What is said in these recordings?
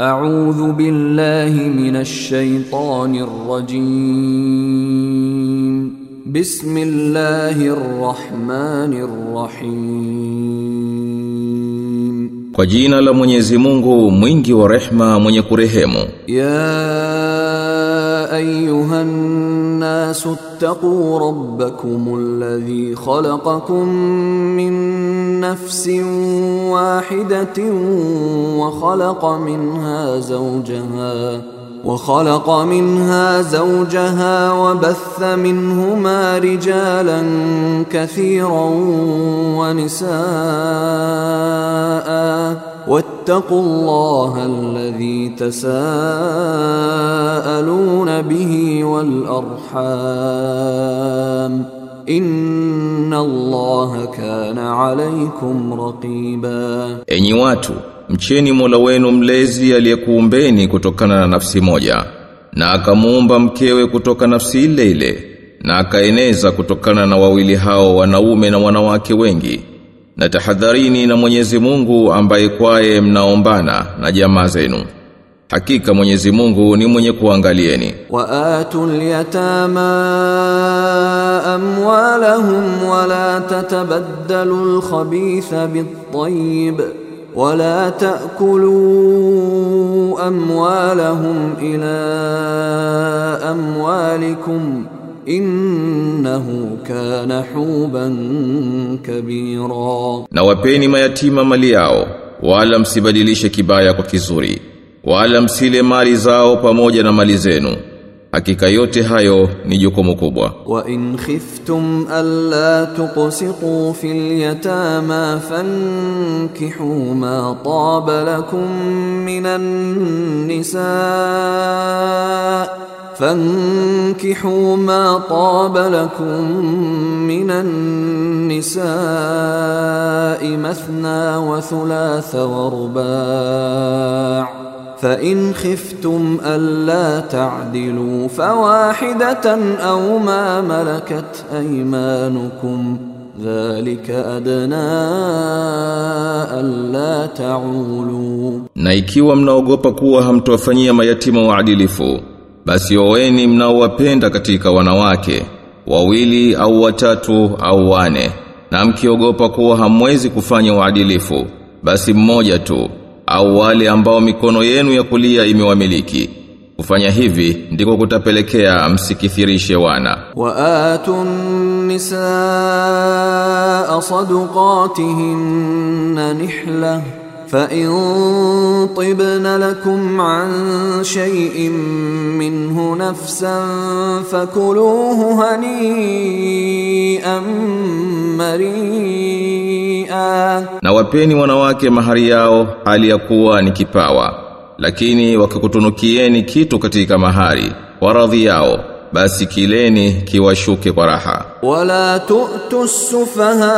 أعوذ بالله من الشيطان الرجيم بسم الله الرحمن الرحيم Kwa jina la Mwenyezi Mungu mwingi wa rehma mwenye kurehemu يا أيها الناس اتقوا ربكم الذي خلقكم من نفس واحدة وخلق منها زوجها وخلق منها زوجها وبث منهما رجالا كثيرا ونساء واتقوا الله الذي تساءلون به والأرحام إن الله كان عليكم رقيبا Enyi watu mcheni Mola wenu mlezi aliyekuumbeni kutokana na nafsi moja na akamuumba mkewe kutoka nafsi ile ile na akaeneza kutokana na wawili hao wanaume na wanawake wengi na tahadharini na Mwenyezi Mungu ambaye kwaye mnaombana na jamaa zenu Hakika Mwenyezi Mungu ni mwenye kuangalieni. Wa atul yatama amwalahum wa la tatabaddalu al-khabitha bit-tayyib wa la ta'kulu amwalahum ila amwalikum innahu kana huban kabira, na wapeni mayatima mali yao, wala msibadilishe kibaya kwa kizuri, wala msile mali zao pamoja na mali zenu. Hakika yote hayo ni jukumu kubwa. Wa in khiftum alla tuqsitu fil yatama fankihu ma taba lakum minan nisaa. فانكحوا ما طاب لكم من النساء مثنى وثلاث ورباع. فإن خفتم ألا تعدلوا فواحدة أو ما ملكت أيمانكم. ذلك أدنى ألا تعولوا. Na ikiwa mnaogopa kuwa hamtowafanyia mayatima waadilifu basi oweni mnaowapenda katika wanawake wawili au watatu au wane. Na mkiogopa kuwa hamwezi kufanya uadilifu basi mmoja tu au wale ambao mikono yenu ya kulia imewamiliki. Kufanya hivi ndiko kutapelekea msikithirishe wana. Waatun nisaa sadqatihinna nihlah فإن طبن لكم عن شيء منه نفسا فكلوه هنيئا مريئا na wapeni wanawake mahari yao hali ya kuwa ni kipawa lakini wakikutunukieni kitu katika mahari kwa radhi yao basi kileni kiwashuke kwa raha wala tu'tu sufaha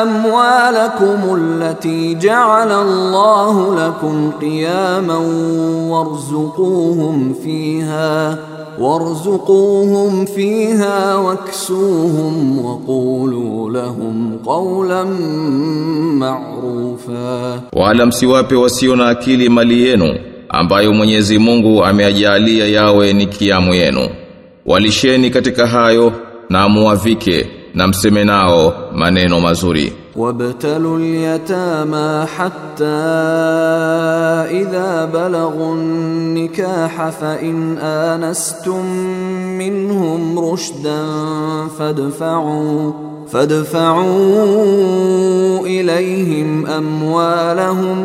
amwalakum allati ja'ala Allah lakum qiyaman warzuquhum fiha وارزقوهم فيها واكسوهم وقولوا lahum qawlan ma'rufa وعلم سواpe wasio na akili mali yenu ambayo Mwenyezi Mungu ameajalia yawe ni kiamu yenu. Walisheni katika hayo na muwavike na mseme nao maneno mazuri. Wabtalu al-yatama hatta idha balaghu an-nikaha fa in anastum minhum rushdan fadfa'u fadfa'u ilayhim amwalahum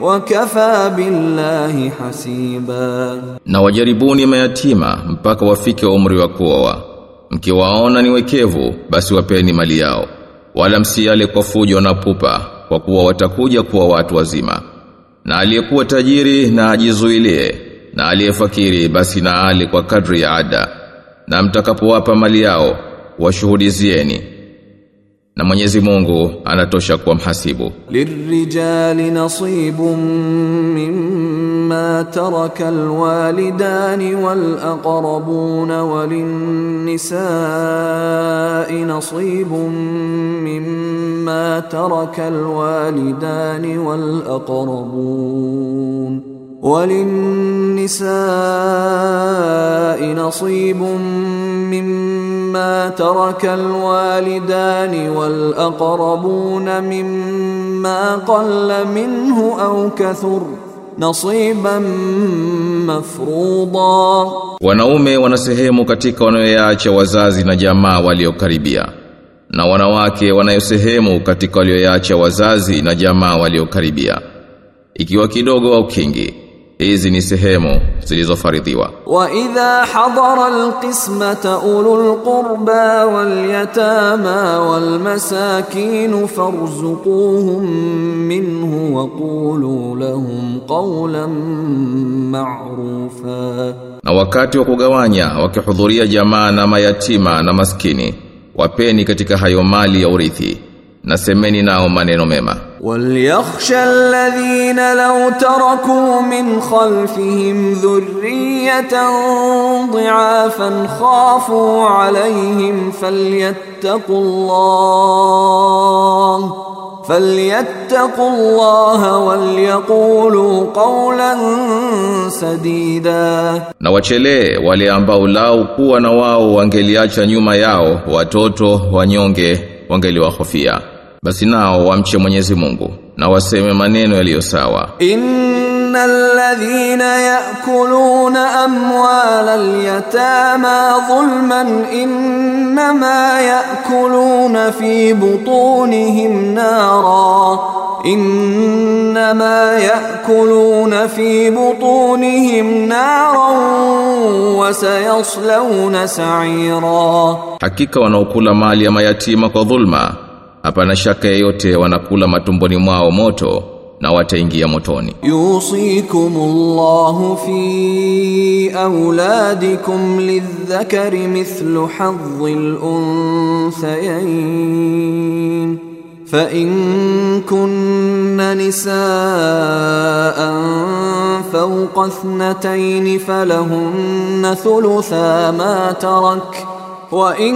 wa kafa billahi hasiba, na wajaribuni mayatima mpaka wafike umri wa kuoa, mkiwaona ni wekevu basi wapeni mali yao, wala msiale kwa fujo na pupa, kwa kuwa watakuja kuwa watu wazima. Na aliyekuwa tajiri na ajizuilie, na aliyefakiri basi na ali kwa kadri ya ada, na mtakapowapa mali yao washuhudizieni. na Mwenyezi Mungu anatosha kuwa mhasibu للرجال نصيب مما ترك الوالدان والأقربون وللنساء نصيب مما ترك الوالدان والأقربون وللنساء نصيب مما ترك الوالدان والأقربون مما قل منه أو كثر نصيبا مفروضا Wanaume wana sehemu katika wanayoyaacha wazazi na jamaa waliokaribia na wanawake wanayo sehemu katika walioyaacha wazazi na jamaa waliokaribia ikiwa kidogo au kingi hizi ni sehemu zilizofaridhiwa. Wa idha hadara alqismata ulul qurba wal yatama wal masakin farzuquhum minhu wa qulu lahum qawlan ma'rufa. Na wakati wa kugawanya wakihudhuria jamaa na mayatima na maskini wapeni katika hayo mali ya urithi na semeni nao maneno mema وليخشى الذين لو تركوا من خلفهم ذرية ضعافا خافوا عليهم فليتقوا الله فليتقوا الله وليقولوا قولا سديدا na wachelee wale ambao lao kuwa na wao wangeliacha nyuma yao watoto wanyonge wangeliwahofia basi nao wamche Mwenyezi Mungu na waseme maneno yaliyo sawa إن الذين يأكلون أموال اليتامى ظلما إنما يأكلون في بطونهم نارا إنما يأكلون في بطونهم نارا وسيصلون سعيرا hakika wanaokula mali ya mayatima kwa dhulma hapana shaka yeyote wanakula matumboni mwao moto na wataingia motoni يوصيكم الله في أولادكم للذكر مثل حظ الأنثيين فإن كن نساء فوق اثنتين فلهن ثلثا ما ترك وإن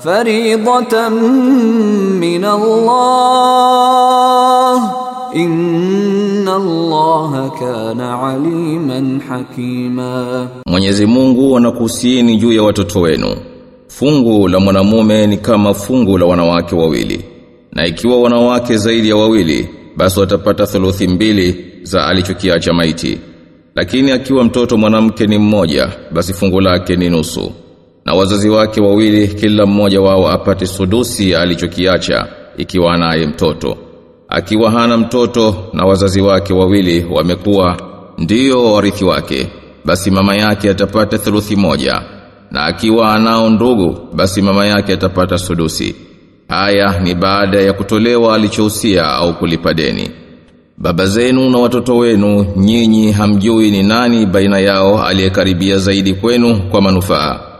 فريضة من الله إن الله كان عليما حكيما Mwenyezi Mungu anakuhusieni juu ya watoto wenu fungu la mwanamume ni kama fungu la wanawake wawili na ikiwa wanawake zaidi ya wawili basi watapata thuluthi mbili za alichokiacha maiti lakini akiwa mtoto mwanamke ni mmoja basi fungu lake ni nusu na wazazi wake wawili kila mmoja wao apate sudusi alichokiacha ikiwa naye mtoto. Akiwa hana mtoto na wazazi wake wawili wamekuwa ndio warithi wake basi mama yake atapata thuluthi moja. Na akiwa anao ndugu basi mama yake atapata sudusi. Haya ni baada ya kutolewa alichohusia au kulipa deni. Baba zenu na watoto wenu nyinyi hamjui ni nani baina yao aliyekaribia zaidi kwenu kwa manufaa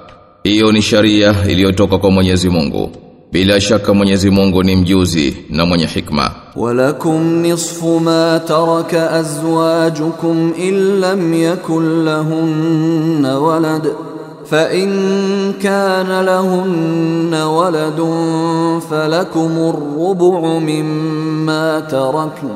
hiyo ni sharia iliyotoka kwa Mwenyezi Mungu bila shaka Mwenyezi Mungu ni mjuzi na mwenye hikma ولكم نصف ما ترك أزواجكم إن لم يكن لهن ولد فإن كان لهن ولد فلكم الربع مما تركن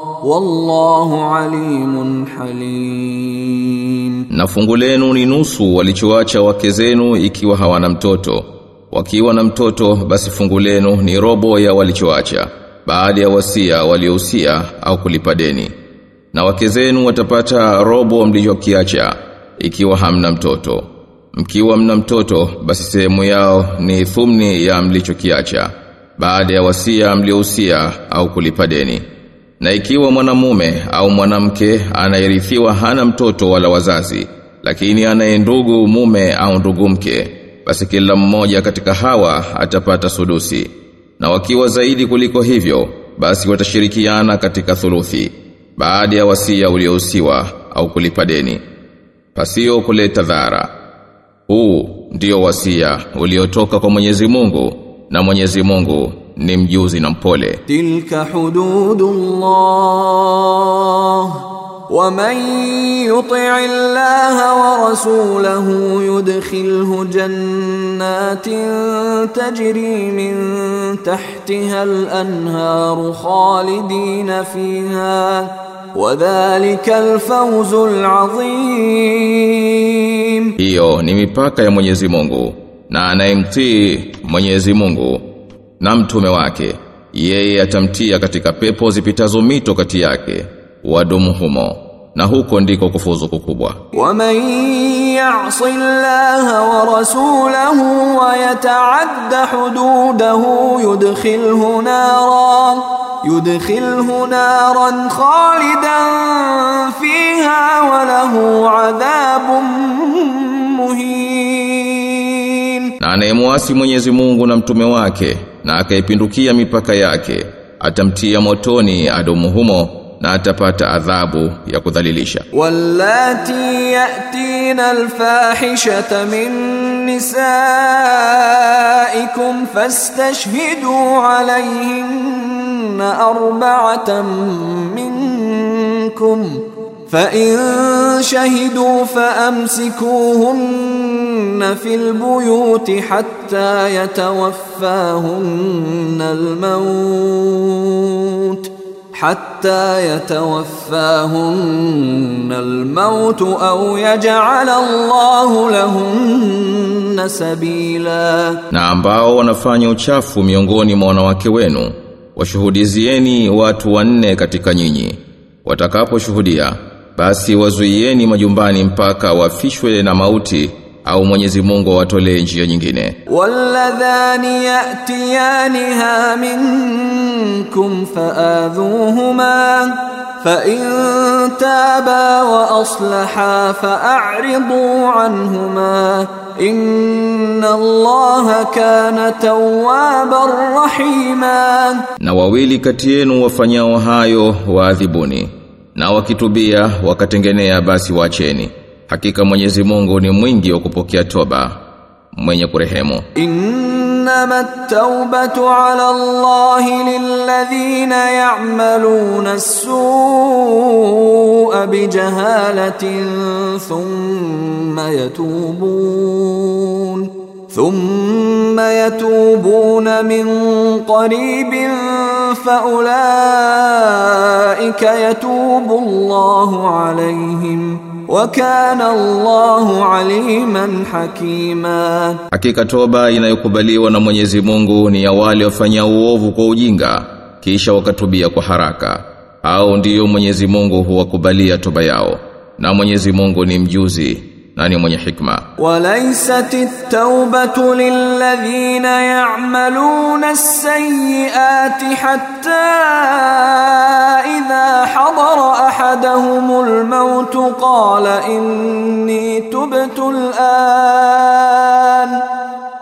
wallahu alimun halim. Na fungu lenu ni nusu walichoacha wake zenu ikiwa hawana mtoto. Wakiwa na mtoto basi fungu lenu ni robo ya walichoacha baada ya wasia waliohusia au kulipa deni. Na wake zenu watapata robo mlichokiacha ikiwa hamna mtoto. Mkiwa mna mtoto basi sehemu yao ni thumni ya mlichokiacha baada ya wasia mliohusia au kulipa deni na ikiwa mwanamume au mwanamke anayerithiwa hana mtoto wala wazazi, lakini anaye ndugu mume au ndugu mke, basi kila mmoja katika hawa atapata sudusi. Na wakiwa zaidi kuliko hivyo, basi watashirikiana katika thuluthi, baada ya wasia uliohusiwa au kulipa deni. Pasio kuleta dhara. Huu ndio wasia uliotoka kwa Mwenyezi Mungu na Mwenyezi Mungu ni mjuzi na mpole. Tilka hududullah ومن يطع الله ورسوله يدخله جنات تجري من تحتها الانهار خالدين فيها وذلك الفوز العظيم hiyo ni mipaka ya Mwenyezi Mungu na anayemtii Mwenyezi Mungu na mtume wake yeye atamtia katika pepo zipitazo mito kati yake wadumu humo na huko ndiko kufuzu kukubwa. Waman ya'si Allah wa rasulahu wa yata'adda hududahu yudkhilhu naran yudkhilhu naran khalidan fiha wa lahu 'adhabun muhin. Na anayemwasi Mwenyezi Mungu na mtume wake na akaipindukia mipaka yake atamtia motoni adumu humo na atapata adhabu ya kudhalilisha. Wallati yatina alfahishata min nisaikum fastashhidu alayhinna arba'atan minkum. فإن شهدوا فأمسكوهن في البيوت حتى يتوفاهن الموت حتى يتوفاهن الموت أو يجعل الله لهن سبيلا na ambao wanafanya uchafu miongoni mwa wanawake wenu washuhudizieni watu wanne katika nyinyi watakaposhuhudia basi wazuieni majumbani mpaka wafishwe na mauti au Mwenyezi Mungu awatolee njia nyingine. Walladhani yatiyaniha minkum faadhuhuma fa in taba wa aslaha fa'ridu anhuma inna Allaha kana tawwaban rahima. Na wawili kati yenu wafanyao hayo waadhibuni na wakitubia wakatengenea basi waacheni hakika Mwenyezi Mungu ni mwingi wa kupokea toba mwenye kurehemu إنما التوبة على الله للذين يعملون السوء بجهالة ثم يتوبون thumma yatubuna min qaribin faulaika yatubu Allahu alaihim wa kana Allahu aliman hakima, hakika toba inayokubaliwa na Mwenyezi Mungu ni ya wale wafanya uovu kwa ujinga kisha wakatubia kwa haraka. Au ndiyo Mwenyezi Mungu huwakubalia toba yao na Mwenyezi Mungu ni mjuzi. na ni mwenye hikma وليست التوبة للذين يعملون السيئات حتى إذا حضر أحدهم الموت قال إني تبت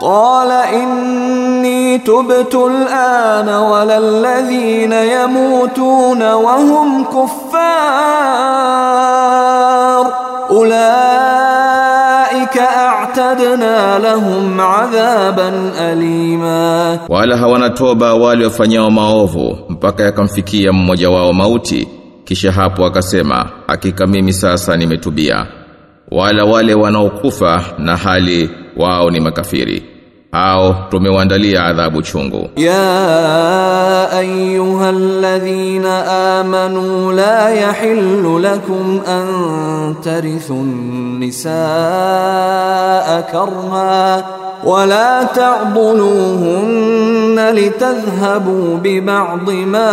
قال inni tubtu al'ana wala alladhina yamutuna wa hum kuffar ulaika a'tadna lahum 'adhaban alima wala hawana toba wale wafanyao maovu mpaka yakamfikia mmoja wao mauti kisha hapo akasema hakika mimi sasa nimetubia wala wale wanaokufa na hali wao ni makafiri au tumewaandalia adhabu chungu ya ayyuhalladhina amanu la yahillu lakum an tarithu nisaa karha ولا تعضلوهن لتذهبوا ببعض ما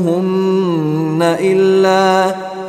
آتيتموهن إلا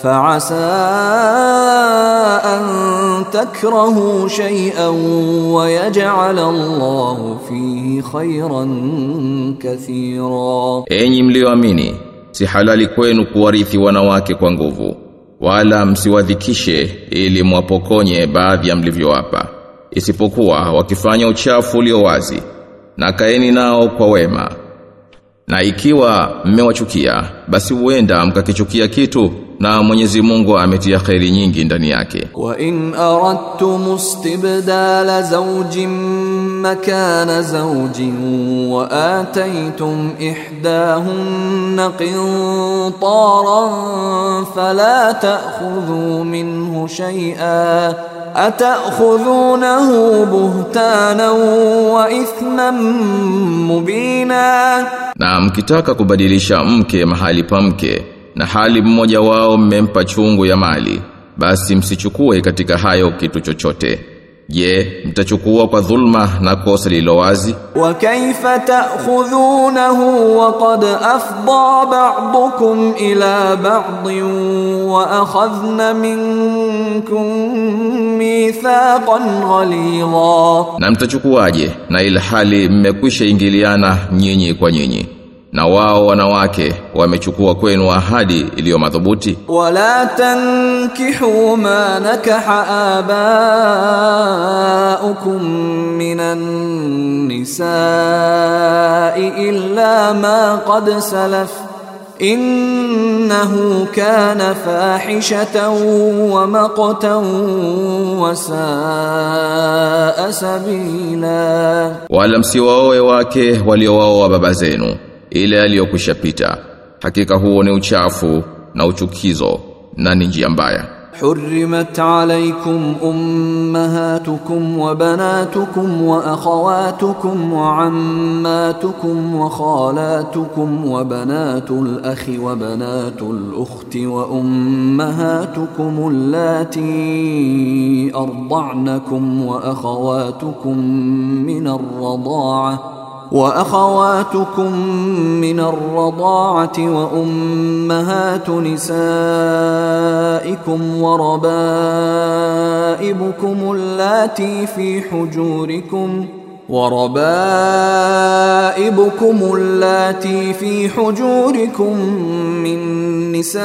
فعسى أن تكرهوا شيئا ويجعل الله فيه خيرا كثيرا enyi mlioamini si halali kwenu kuwarithi wanawake kwa nguvu wala msiwadhikishe ili mwapokonye baadhi ya mlivyowapa isipokuwa wakifanya uchafu ulio wazi na kaeni nao kwa wema na ikiwa mmewachukia basi huenda mkakichukia kitu na Mwenyezi Mungu ametia khairi nyingi ndani yake. Wa in aradtum istibdala zawjin makana zawjin wa ataytum ihdahum qintaran fala ta'khudhu minhu shay'a atakhudhunahu buhtanan wa ithman mubina, na mkitaka kubadilisha mke mahali pa mke na hali mmoja wao mmempa chungu ya mali. Basi msichukue katika hayo kitu chochote. Je mtachukua kwa dhulma na kosa lililowazi wa kaifa ta'khudhunahu wa qad afda ba'dukum ila ba'din wa akhadhna minkum mithaqan ghalidha. Na mtachukuaje? Na ilhali mmekwisha ingiliana nyinyi kwa nyinyi na wao wanawake wamechukua kwenu ahadi iliyo madhubuti? Wala tankihu ma nakaha abaukum minan nisaa illa ma qad salaf. Innahu kana fahishatan wa maqtan wa saa sabila. Wala msiwaoe wake waliowaoa baba zenu. Ile aliyokwisha pita hakika huo ni uchafu na uchukizo na ni njia mbaya. حرمت عليكم أمهاتكم وبناتكم وأخواتكم وعماتكم وخالاتكم وبنات الأخ وبنات الأخت وأمهاتكم اللاتي أرضعنكم وأخواتكم من الرضاعة وأخواتكم من الرضاعة وأمهات نسائكم وربائبكم اللاتي في حجوركم وربائبكم اللاتي في حجوركم من نسائكم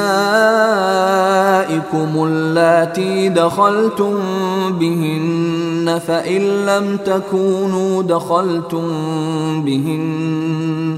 اللاتي دخلتم بهن فإن لم تكونوا دخلتم بهن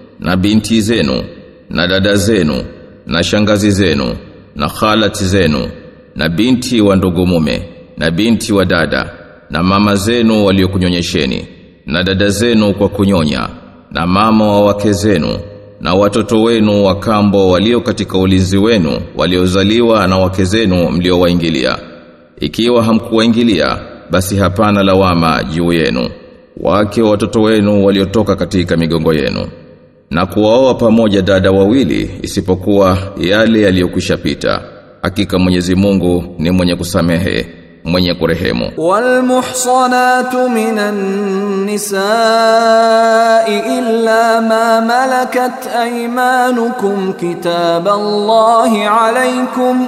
na binti zenu na dada zenu na shangazi zenu na khalati zenu na binti wa ndugu mume na binti wa dada na mama zenu waliokunyonyesheni na dada zenu kwa kunyonya na mama wa wake zenu na watoto wenu wa kambo walio katika ulinzi wenu waliozaliwa na wake zenu mliowaingilia. Ikiwa hamkuwaingilia basi hapana lawama juu yenu. Wake wa watoto wenu waliotoka katika migongo yenu na kuwaoa pamoja dada wawili isipokuwa yale yaliyokwishapita hakika Mwenyezi Mungu ni mwenye kusamehe mwenye kurehemu. Wal muhsanatu minan nisa'i illa ma malakat aymanukum kitaballahi alaykum.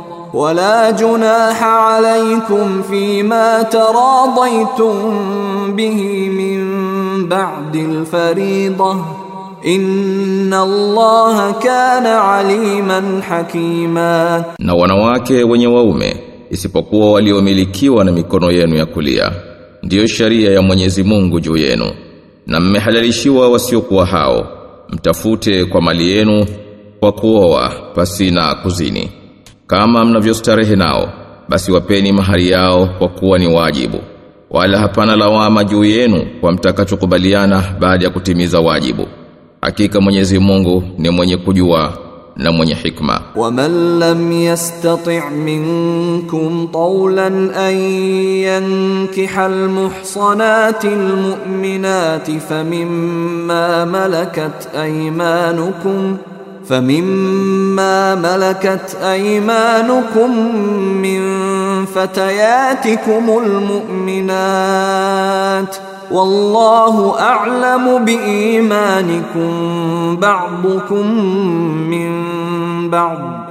ولا جناح عليكم فيما تراضيتم به من بعد الفريضة إن الله كان عليما حكيما na wanawake wenye waume isipokuwa waliomilikiwa na mikono yenu ya kulia ndiyo sharia ya Mwenyezi Mungu juu yenu na mmehalalishiwa wasiokuwa hao mtafute kwa mali yenu kwa kuoa pasina kuzini kama mnavyostarehe nao basi wapeni mahali yao kwa kuwa ni wajibu. Wala hapana lawama juu yenu kwa mtakachokubaliana baada ya kutimiza wajibu. Hakika Mwenyezi Mungu ni mwenye kujua na mwenye hikma. Waman lam yastati' minkum tawlan an yankiha almuhsanati almu'minati famimma malakat aymanukum فمما ملكت أيمانكم من فتياتكم المؤمنات والله أعلم بإيمانكم بعضكم من بعض.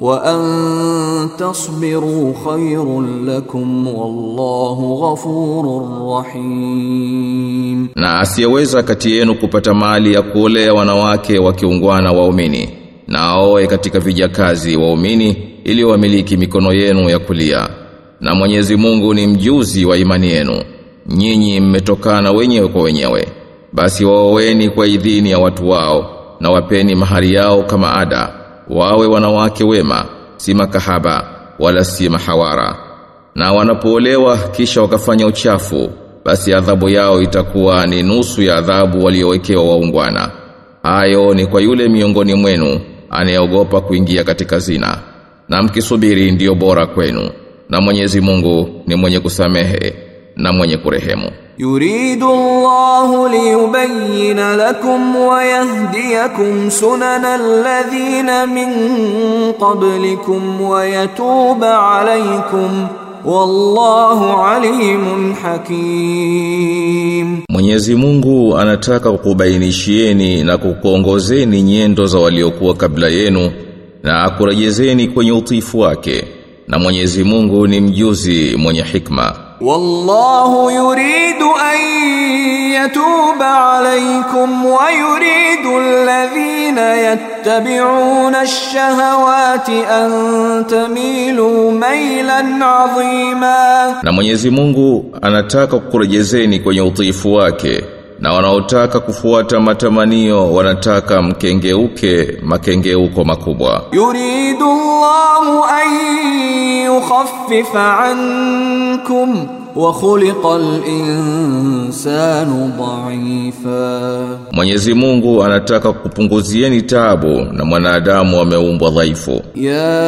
wa an khairun lakum wallahu ghafurur rahim, na asiyeweza kati yenu kupata mali ya kuolea wanawake wakiungwana waumini na aoe katika vijakazi waumini ili wamiliki mikono yenu ya kulia. Na Mwenyezi Mungu ni mjuzi wa imani yenu. Nyinyi mmetokana wenyewe kwa wenyewe. Basi waoweni kwa idhini ya watu wao na wapeni mahari yao kama ada wawe wanawake wema si makahaba wala si mahawara. Na wanapoolewa kisha wakafanya uchafu basi adhabu yao itakuwa ni nusu ya adhabu waliowekewa waungwana. Hayo ni kwa yule miongoni mwenu anayeogopa kuingia katika zina. Na mkisubiri ndiyo bora kwenu. Na Mwenyezi Mungu ni mwenye kusamehe na mwenye kurehemu. Yuridu Allahu liyubayyana lakum wa yahdiyakum sunana alladhina min qablikum wa yatuba alaykum wallahu alimun hakim. Mwenyezi Mungu anataka kukubainishieni na kukuongozeni nyendo za waliokuwa kabla yenu na akurejezeni kwenye utifu wake na Mwenyezi Mungu ni mjuzi mwenye hikma. Wallahu yuridu an yatuba alaykum wa yuridu alladhina yattabi'una ash-shahawati an tamilu maylan 'azima, na Mwenyezi Mungu anataka kukurejezeni kwenye utiifu wake na wanaotaka kufuata matamanio wanataka mkengeuke makengeuko makubwa. Yuridu an yukhaffifa ankum. وخلق الإنسان ضعيفا Mwenyezi Mungu anataka kupunguzieni taabu na mwanadamu ameumbwa dhaifu يا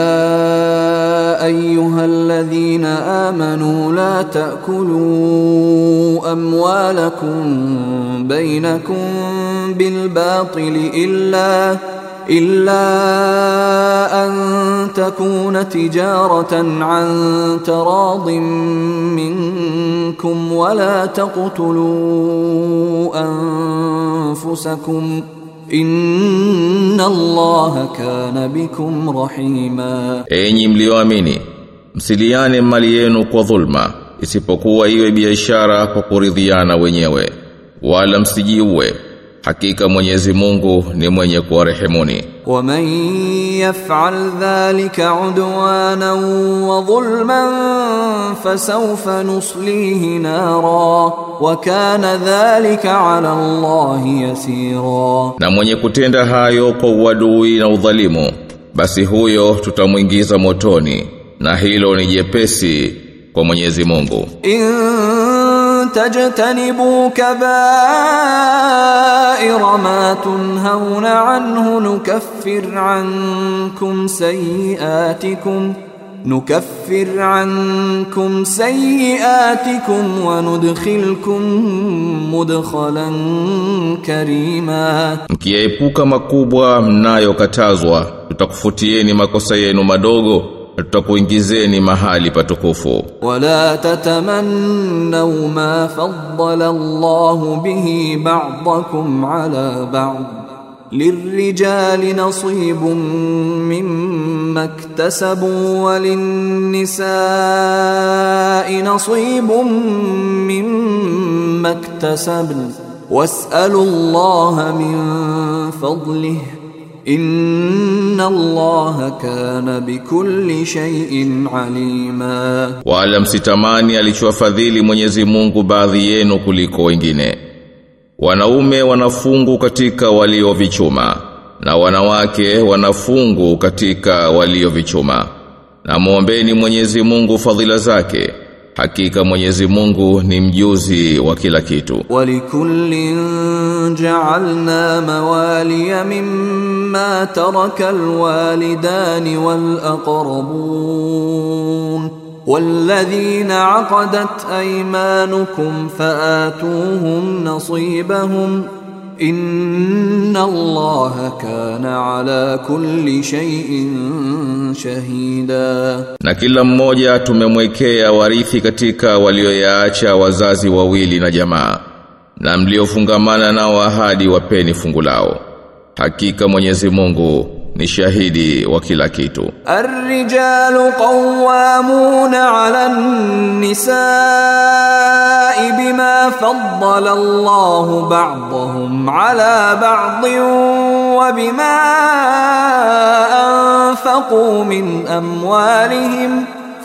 أيها الذين آمنوا لا تأكلوا أموالكم بينكم بالباطل إلا إلا أن تكون تجارة عن تراض منكم ولا تقتلوا أنفسكم إن الله كان بكم رحيما Enyi mlioamini msiliane mali yenu kwa dhulma isipokuwa iwe biashara kwa kuridhiana wenyewe wala msijiue Hakika Mwenyezi Mungu ni mwenye kuwarehemuni. Wa man yaf'al dhalika 'udwana wa dhulman fasawfa nuslihi nara wa kana dhalika ala Allahi yasira. Na mwenye kutenda hayo kwa uadui na udhalimu basi huyo tutamwingiza motoni na hilo ni jepesi kwa Mwenyezi Mungu. In تجتنبوا كبائر ما تنهون عنه نكفر عنكم سيئاتكم نكفر عنكم سيئاتكم وندخلكم مدخلا كريما. Mkiyaepuka makubwa mnayokatazwa tutakufutieni makosa yenu madogo. tutakuingizeni mahali patukufu wala tatamannu ma faddala Allah bihi ba'dakum ala ba'd للرجال نصيب مما اكتسبوا وللنساء نصيب مما اكتسبن واسالوا الله من فضله Inna Allaha kana bikulli shay'in alima. Wala msitamani alichowafadhili Mwenyezi Mungu baadhi yenu kuliko wengine. Wanaume wanafungu katika waliovichuma na wanawake wanafungu katika waliovichuma. Na muombeni Mwenyezi Mungu fadhila zake hakika Mwenyezi Mungu ni mjuzi wa kila kitu. ولكل جعلنا موالي مما ترك الوالدان والأقربون والذين عقدت أيمانكم فآتوهم نصيبهم Inna Allah kana ala kulli shay'in shahida. Na kila mmoja tumemwekea warithi katika walioyaacha wazazi wawili na jamaa. Na mliofungamana nao ahadi wapeni fungu lao. Hakika Mwenyezi Mungu ni shahidi wa kila kitu الرجال قوامون على النساء بما فضل الله بعضهم على بعض وبما أنفقوا من أموالهم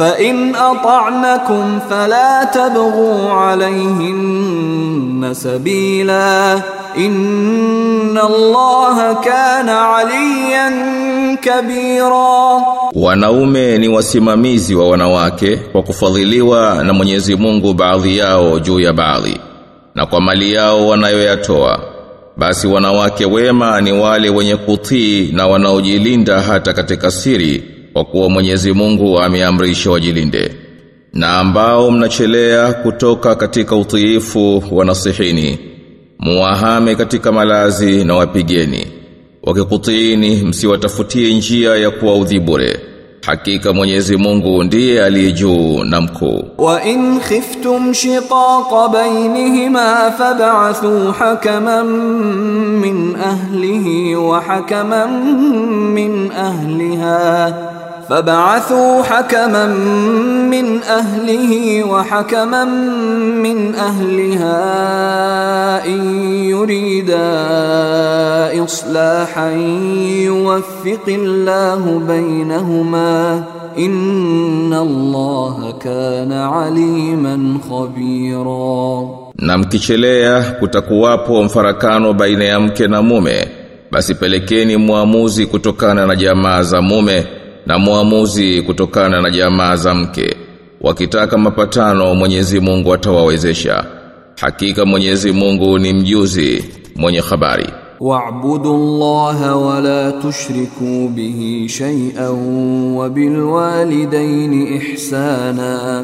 فإن أطعنكم فلا تبغوا عليهن سبيلا إن الله كان عليا كبيرا Wanaume ni wasimamizi wa wanawake kwa kufadhiliwa na Mwenyezi Mungu baadhi yao juu ya baadhi na kwa mali yao wanayoyatoa basi wanawake wema ni wale wenye kutii na wanaojilinda hata katika siri kwa kuwa Mwenyezi Mungu ameamrisha wajilinde na ambao mnachelea kutoka katika utiifu wa nasihini muwahame katika malazi na wapigeni. Wakikutiini msiwatafutie njia ya kuwaudhi bure. Hakika Mwenyezi Mungu ndiye aliyejuu na mkuu. Wa in khiftum shiqaqa bainihima fab'athu hakaman min ahlihi wa hakaman min ahliha. فبعثوا حكما من أهله وحكما من أهلها إن يريدا إصلاحا يوفق الله بينهما إن الله كان عليما خبيرا na mkichelea kutakuwapo mfarakano baina ya mke na mume basi pelekeni muamuzi kutokana na jamaa za mume na muamuzi kutokana na jamaa za mke wakitaka mapatano Mwenyezi Mungu atawawezesha. Hakika Mwenyezi Mungu ni mjuzi mwenye habari. Wa'budu Allaha wa la tushriku bihi shay'an wa bilwalidayni ihsana.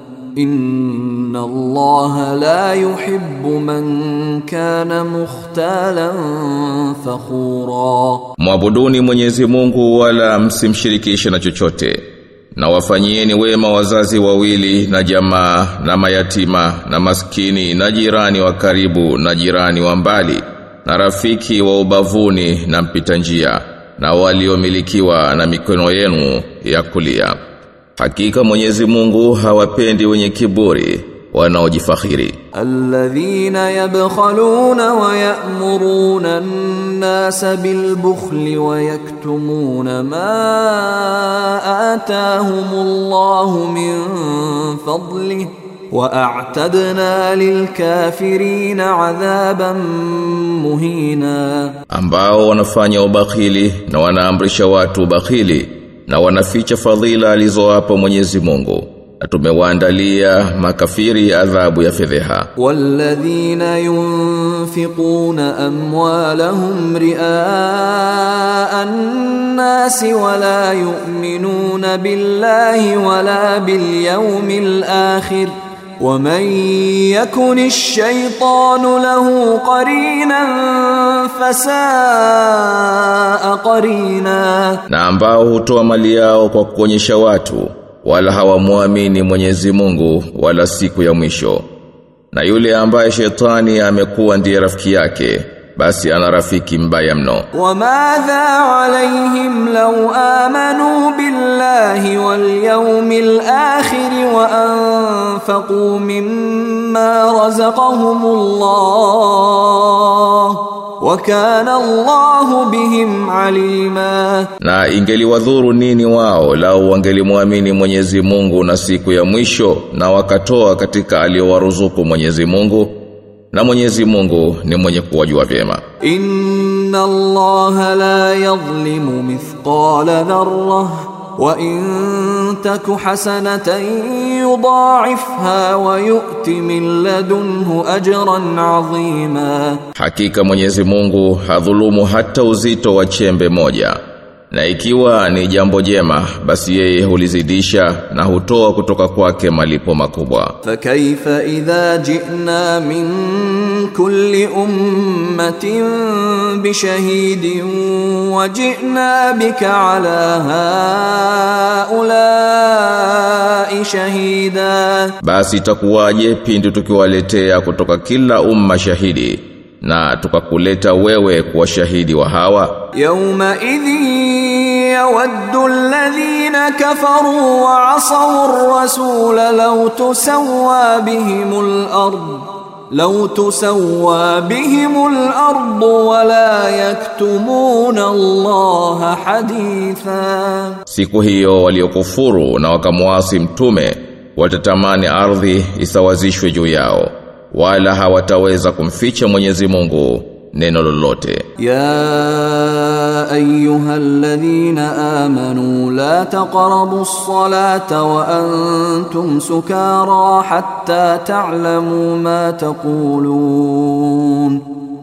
Inna Allah la yuhibbu man kana mukhtalan fakhura, mwabuduni Mwenyezi Mungu wala msimshirikishe na chochote, na wafanyieni wema wazazi wawili na jamaa na mayatima na maskini na jirani wa karibu na jirani wa mbali na rafiki wa ubavuni na mpita njia na waliomilikiwa na mikono yenu ya kulia. Hakika Mwenyezi Mungu hawapendi wenye kiburi wanaojifakhiri. Alladhina yabkhaluna wa ya'muruna an-nasa bil bukhli wa yaktumuna ma atahumullahu min fadli wa a'tadna lil 'adhaban muhina, ambao wanafanya ubakhili na wanaamrisha watu ubakhili na wanaficha fadhila alizowapa Mwenyezi Mungu na tumewaandalia makafiri adhabu ya fedheha والذين ينفقون أموالهم رئاء الناس ولا يؤمنون بالله ولا باليوم الآخر ومن يكن الشيطان له قرينا فساء قرينا na ambao hutoa mali yao kwa kuonyesha watu wala hawamwamini Mwenyezi Mungu wala siku ya mwisho na yule ambaye shetani amekuwa ndiye rafiki yake basi ana rafiki mbaya mno. Wamadha alaihim law amanu billahi wal yawmil akhir wa anfaqu mimma razaqahumullah wa kana Allah bihim alima. Na ingeliwadhuru nini wao lau wangelimwamini Mwenyezi Mungu na siku ya mwisho na wakatoa katika aliyowaruzuku Mwenyezi Mungu? na Mwenyezi Mungu ni mwenye kuwajua vyema. Inna Allah la yadhlimu mithqala dharra wa in taku hasanatan yudha'ifha wa yu'ti min ladunhu ajran 'azima. Hakika Mwenyezi Mungu hadhulumu hata uzito wa chembe moja na ikiwa ni jambo jema basi yeye hulizidisha na hutoa kutoka kwake malipo makubwa. Fakaifa idha ji'na min kulli ummatin bishahidin wa ji'na bika ala haulai shahida. Basi itakuwaje pindi tukiwaletea kutoka kila umma shahidi na tukakuleta wewe kuwa shahidi wa hawa? Yauma idhi yawaddu alladhina kafaru wa asaw ar-rasul law tusawwa bihim al-ard law tusawwa bihim al-ard wa la yaktumuna Allah haditha. Siku hiyo waliokufuru na wakamwasi mtume watatamani ardhi isawazishwe juu yao. wala hawataweza kumficha Mwenyezi Mungu neno lolote. Ya ayyuhalladhina amanu la taqrabu ssalata wa antum sukara hatta ta'lamu ma taqulun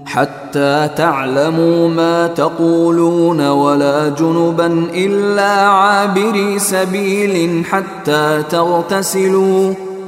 حتى تعلموا ما تقولون ولا جنبا إلا عابري سبيل حتى تغتسلوا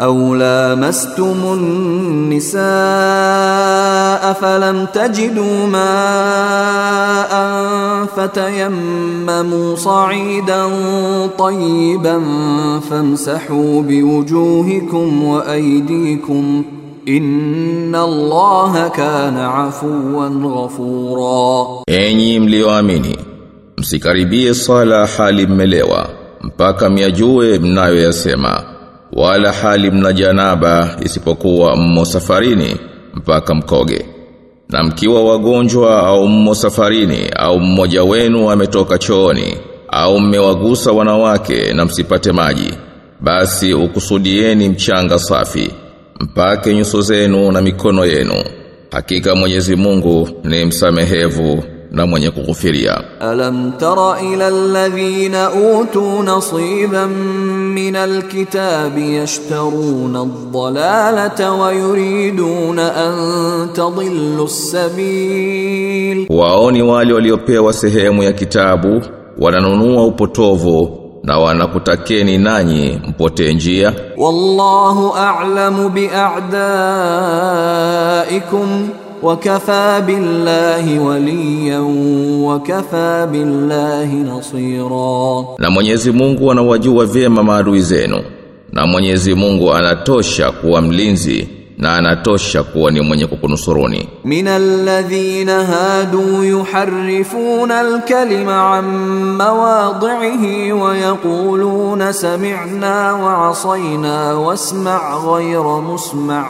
أو لامستم النساء فلم تجدوا ماء فتيمموا صعيدا طيبا فامسحوا بوجوهكم وأيديكم إن الله كان عفوا غفورا. Enyi mlioamini msikaribie sala hali mmelewa mpaka myajue mnayoyasema. Wala hali mna janaba isipokuwa mmo safarini mpaka mkoge. Na mkiwa wagonjwa au mmo safarini au mmoja wenu ametoka chooni au mmewagusa wanawake na msipate maji basi ukusudieni mchanga safi mpake nyuso zenu na mikono yenu. Hakika Mwenyezi Mungu ni msamehevu na mwenye kukufiria. Alam tara ila alladhina utu nasiban min alkitabi yashtaruna adh-dhalalata wa yuriduna an tadhillu as-sabil. Waoni wale waliopewa sehemu ya kitabu wananunua upotovu na wanakutakeni nanyi mpote njia wallahu a'lamu bi'a'daikum. وكفى بالله وليا وكفى بالله نصيرا na Mwenyezi Mungu anawajua vyema maadui zenu na Mwenyezi Mungu anatosha kuwa mlinzi na anatosha kuwa ni mwenye kukunusuruni من الذين هادوا يحرفون الكلم عن مواضعه ويقولون سمعنا وعصينا واسمع غير مسمع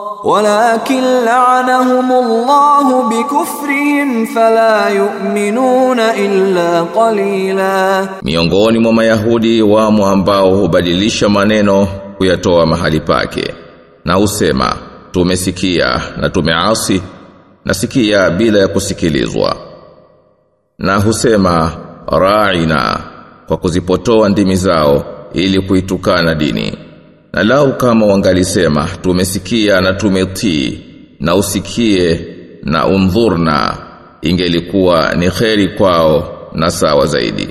walakin la'anahumullahu bikufrihim fala yu'minuna illa qalila miongoni mwa mayahudi wamo ambao hubadilisha maneno kuyatoa mahali pake na usema tumesikia na tumeasi na sikia bila ya kusikilizwa. Na husema raina kwa kuzipotoa ndimi zao ili kuitukana dini na lau kama wangalisema tumesikia na tumetii na usikie na undhurna ingelikuwa ni kheri kwao na sawa zaidi.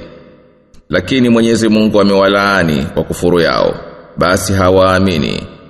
Lakini Mwenyezi Mungu amewalaani kwa kufuru yao. Basi hawaamini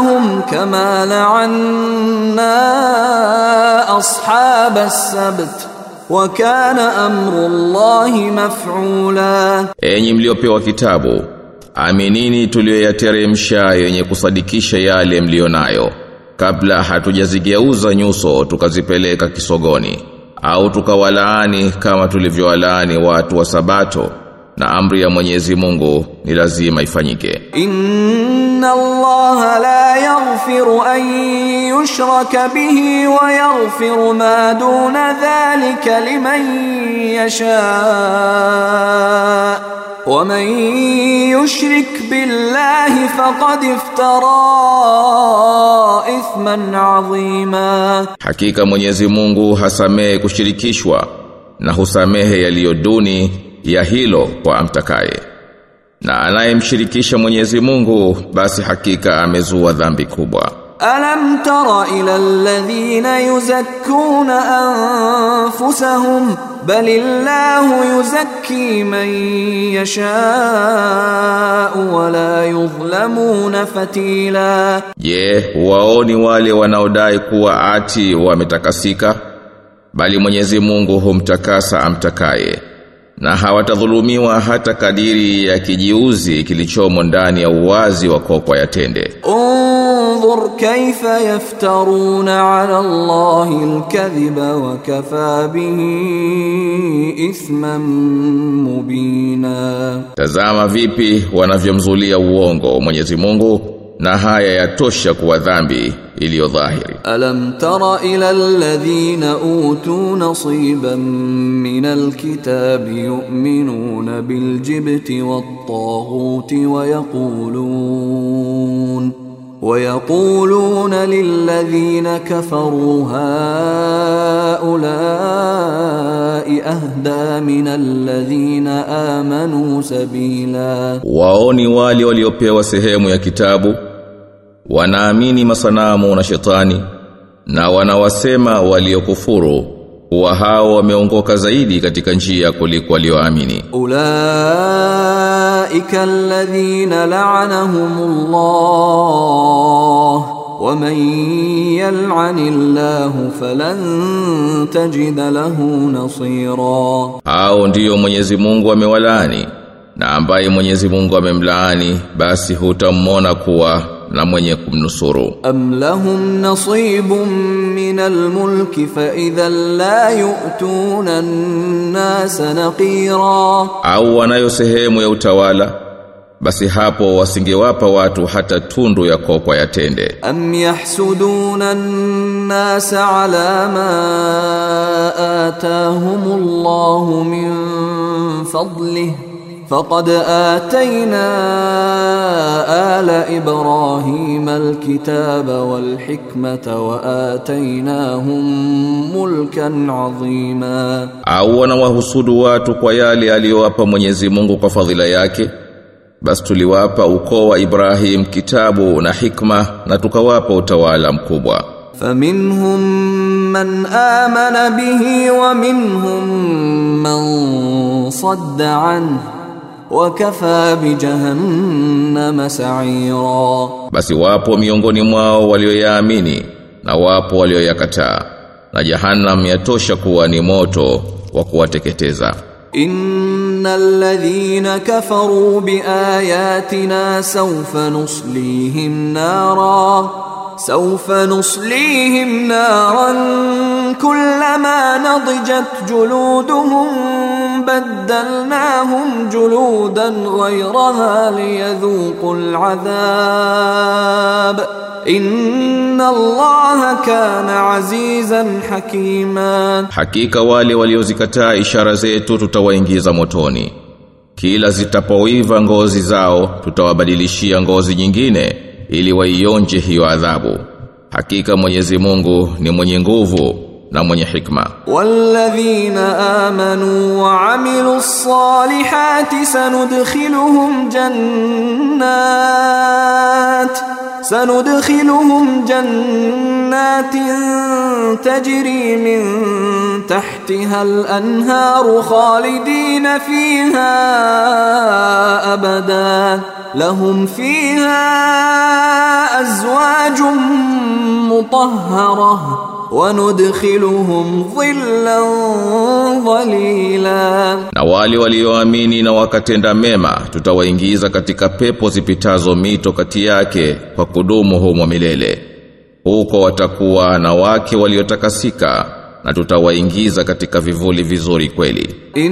نلعنهم كما لعنا اصحاب السبت وكان امر الله مفعولا Enyi mliopewa kitabu aminini tuliyoyateremsha yenye kusadikisha yale mlionayo kabla hatujazigeuza nyuso tukazipeleka kisogoni au tukawalaani kama tulivyowalaani watu wa sabato na amri ya Mwenyezi Mungu ni lazima ifanyike. Inna Allah la yaghfiru an yushraka bihi wa yaghfiru ma duna dhalika liman yasha. Wa man yushrik billahi faqad iftara ithman azima. Hakika Mwenyezi Mungu hasamehe kushirikishwa na husamehe yaliyoduni ya hilo kwa amtakaye. Na anayemshirikisha Mwenyezi Mungu basi hakika amezua dhambi kubwa. Alam tara ila alladhina yuzakkuna anfusahum balillahu yuzakki man yasha wa la yudhlamuna fatila. Je waoni wale wanaodai kuwa ati wametakasika? Bali Mwenyezi Mungu humtakasa amtakaye na hawatadhulumiwa hata kadiri ya kijiuzi kilichomo ndani ya uwazi wa kokwa yatende. Unzur kaifa yaftaruna ala Allahi alkadhiba wa kafa bihi ithman mubina, tazama vipi wanavyomzulia uongo Mwenyezi Mungu na haya yatosha kuwa dhambi iliyo dhahiri. ألم تر إلى الذين أوتوا نصيبا من الكتاب يؤمنون بالجبت والطاغوت ويقولون ويقولون للذين كفروا هؤلاء أهدى من الذين آمنوا سبيلا Waoni wale waliopewa sehemu ya kitabu wanaamini masanamu na shetani na wanawasema waliokufuru kuwa hao wameongoka zaidi katika njia kuliko walioamini. أولئك الذين لعنهم الله ومن يلعن الله فلن تجد له نصيرا Hao ndiyo Mwenyezi Mungu amewalaani na ambaye Mwenyezi Mungu amemlaani basi hutamwona kuwa na mwenye kumnusuru. Am lahum nasibun min almulk fa idhan la yu'tuna an-nasa naqira, au wanayo sehemu ya utawala basi hapo wasingewapa watu hata tundu ya kokwa yatende. Am yahsuduna an-nasa ala ma atahumullahu min fadlihi فقد آتينا آل إبراهيم الكتاب والحكمة وآتيناهم ملكا عظيما. أعونا وحسود واتو قويا لألي وابا منيزي مungu قفضل ياكي بس تولي وابا وقوى إبراهيم كتاب ونحكمة نتوك وابا وتوالم كبوا فمنهم من آمن به ومنهم من صد عنه وكفى بجهنم سعيرا Basi wapo miongoni mwao walioyaamini na wapo walioyakataa na jahannam yatosha kuwa ni moto wa kuwateketeza. إن الذين كفروا بآياتنا سوف نصليهم نارا سوف نصليهم نارا كلما نضجت جلودهم بدلناهم جلودا غيرها ليذوقوا العذاب إن الله كان عزيزا حكيما Hakika wale waliozikataa ishara zetu tutawaingiza motoni. Kila zitapoiva ngozi zao tutawabadilishia ngozi nyingine ili waionje hiyo adhabu. Hakika Mwenyezi Mungu ni mwenye nguvu na mwenye hikma. والذين آمنوا وعملوا الصالحات سندخلهم جنات سندخلهم جنات تجري من تحتها الأنهار خالدين فيها أبدا لهم فيها أزواج مطهرة wanudkhiluhum dhillan dhalila na wale walioamini na wakatenda mema tutawaingiza katika pepo zipitazo mito kati yake kwa kudumu humo milele. Huko watakuwa na wake waliotakasika na tutawaingiza katika vivuli vizuri kweli. In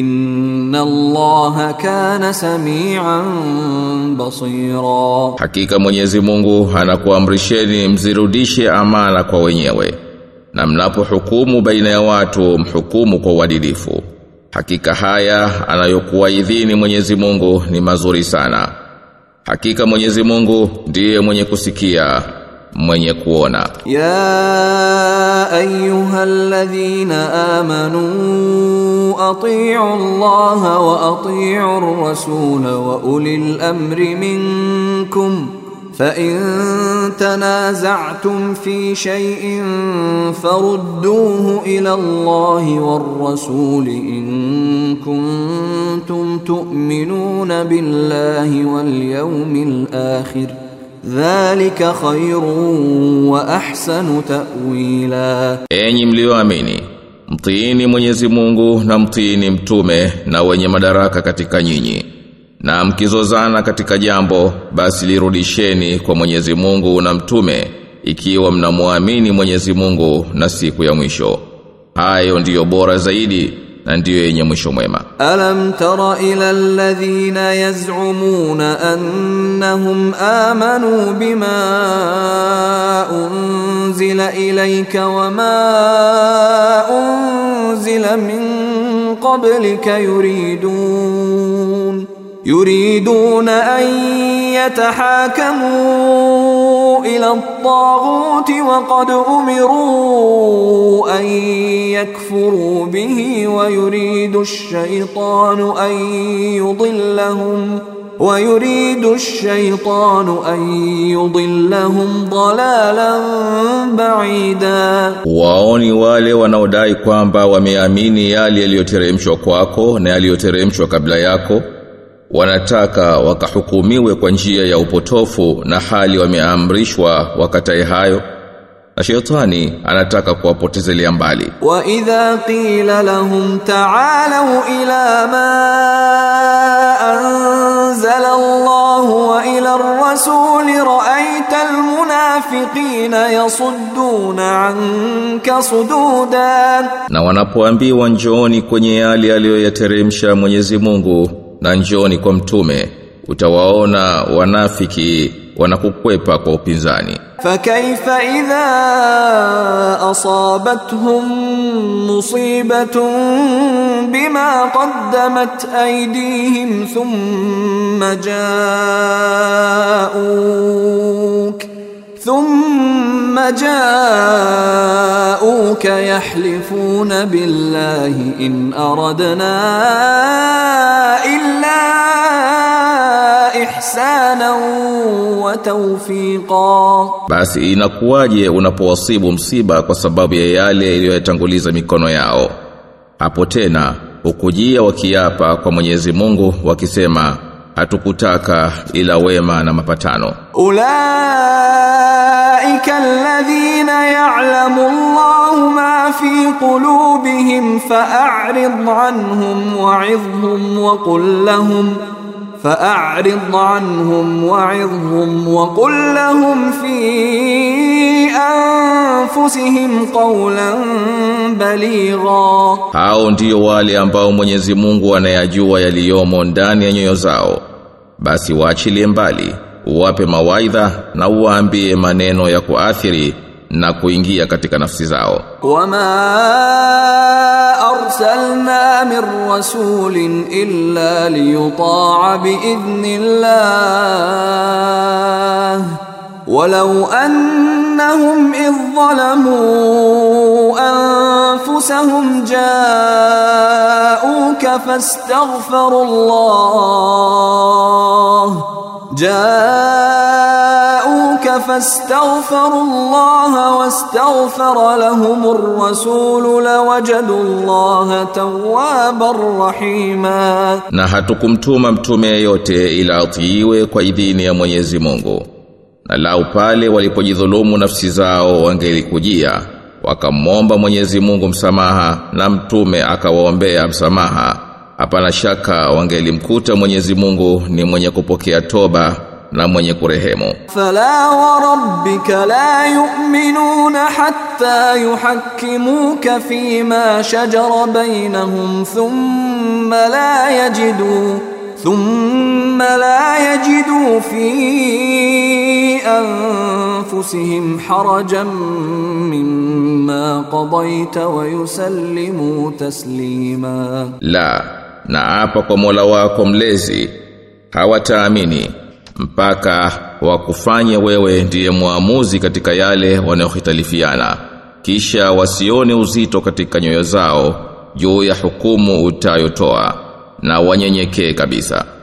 Inna Allaha kana samian basira, hakika Mwenyezi Mungu anakuamrisheni mzirudishe amana kwa wenyewe na mnapohukumu baina ya watu mhukumu kwa uadilifu. Hakika haya anayokuwaidhini Mwenyezi Mungu ni mazuri sana. Hakika Mwenyezi Mungu ndiye mwenye kusikia mwenye kuona ya ayyuhalladhina amanu atii'u allaha wa atii'u ar-rasula wa ulil amri minkum فإن تنازعتم في شيء فردوه إلى الله والرسول إن كنتم تؤمنون بالله واليوم الآخر ۖ dhalika khairun wa ahsanu ta'wila, enyi mlioamini mtiini Mwenyezi Mungu na mtiini mtume na wenye madaraka katika nyinyi. Na mkizozana katika jambo basi lirudisheni kwa Mwenyezi Mungu na mtume ikiwa mnamwamini Mwenyezi Mungu na siku ya mwisho. Hayo ndiyo bora zaidi na ndiyo yenye mwisho mwema. الم تر الى الذين يزعمون انهم امنوا بما انزل اليك وما انزل من قبلك يريدون يريدون أن يتحاكموا إلى الطاغوت وقد أمروا أن يكفروا به ويريد الشيطان أن يضلهم ويريد الشيطان أن يضلهم ضلالا بعيدا. Waoni wale wanaodai kwamba wameamini yale yaliyoteremshwa kwako na yaliyoteremshwa kabla yako. wanataka wakahukumiwe kwa njia ya upotofu na hali wameamrishwa wakatae hayo na shetani anataka kuwapotezelea mbali. Wa idha qila lahum ta'alu ila ma anzala Allah wa ila ar-rasul ra'aita al-munafiqina yasudduna anka sududan. Na wanapoambiwa njooni kwenye yale aliyoyateremsha Mwenyezi Mungu na njoni kwa mtume utawaona wanafiki wanakukwepa kwa upinzani. Fakaifa idha asabatuhum musibatun bima qaddamat aydihim thumma jauk thumma ja'uka yahlifuna billahi in aradna illa ihsanan wa tawfiqa, basi inakuwaje unapowasibu msiba kwa sababu ya yale iliyotanguliza mikono yao? Hapo tena ukujia wakiapa kwa Mwenyezi Mungu wakisema hatukutaka ila wema na mapatano. ulaika alladhina ya'lamu Allahu ma fi qulubihim fa'rid anhum wa'idhhum wa qul lahum فأعرض عنهم وعظهم وقل لهم في أنفسهم قولا بليغا Hao ndio wale ambao Mwenyezi Mungu anayajua yaliyomo ndani ya nyoyo zao. Basi waachilie mbali, uwape mawaidha na uwaambie maneno ya kuathiri na kuingia katika nafsi zao. وما أرسلنا من رسول إلا ليطاع بإذن الله ولو أنهم إذ ظلموا أنفسهم جاءوك فاستغفروا الله جاءوك جاءوك فاستغفروا الله واستغفر لهم الرسول لوجدوا الله توابا رحيما na hatukumtuma mtume yeyote ila atiiwe kwa idhini ya Mwenyezi Mungu na lau pale walipojidhulumu nafsi zao wangelikujia wakamwomba Mwenyezi Mungu msamaha na mtume akawaombea msamaha hapana shaka wangelimkuta Mwenyezi Mungu ni mwenye kupokea toba na mwenye kurehemu. Fala wa rabbika la yu'minuna hatta yuhakkimuka fima shajara bainahum thumma la yajidu thumma la yajidu fi anfusihim harajan mimma qadayta wa yusallimu taslima. La na apa kwa Mola wako mlezi hawataamini mpaka wakufanye wewe ndiye muamuzi katika yale wanayohitalifiana. Kisha wasione uzito katika nyoyo zao juu ya hukumu utayotoa na wanyenyekee kabisa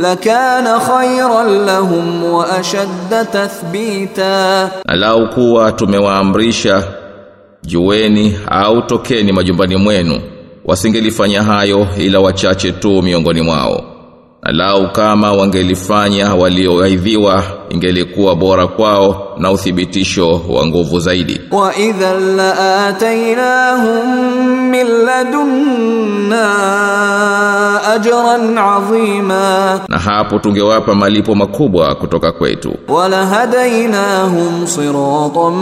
lakana khayran lahum wa ashadda tathbita. Alau kuwa tumewaamrisha jueni au tokeni majumbani mwenu. Wasingelifanya hayo ila wachache tu miongoni mwao. Alau kama wangelifanya walioaidhiwa ingelikuwa bora kwao na uthibitisho wa nguvu zaidi. Wa idhal la atainahum min ladunna ajran azima. Na hapo tungewapa malipo makubwa kutoka kwetu. Wala hadainahum siratan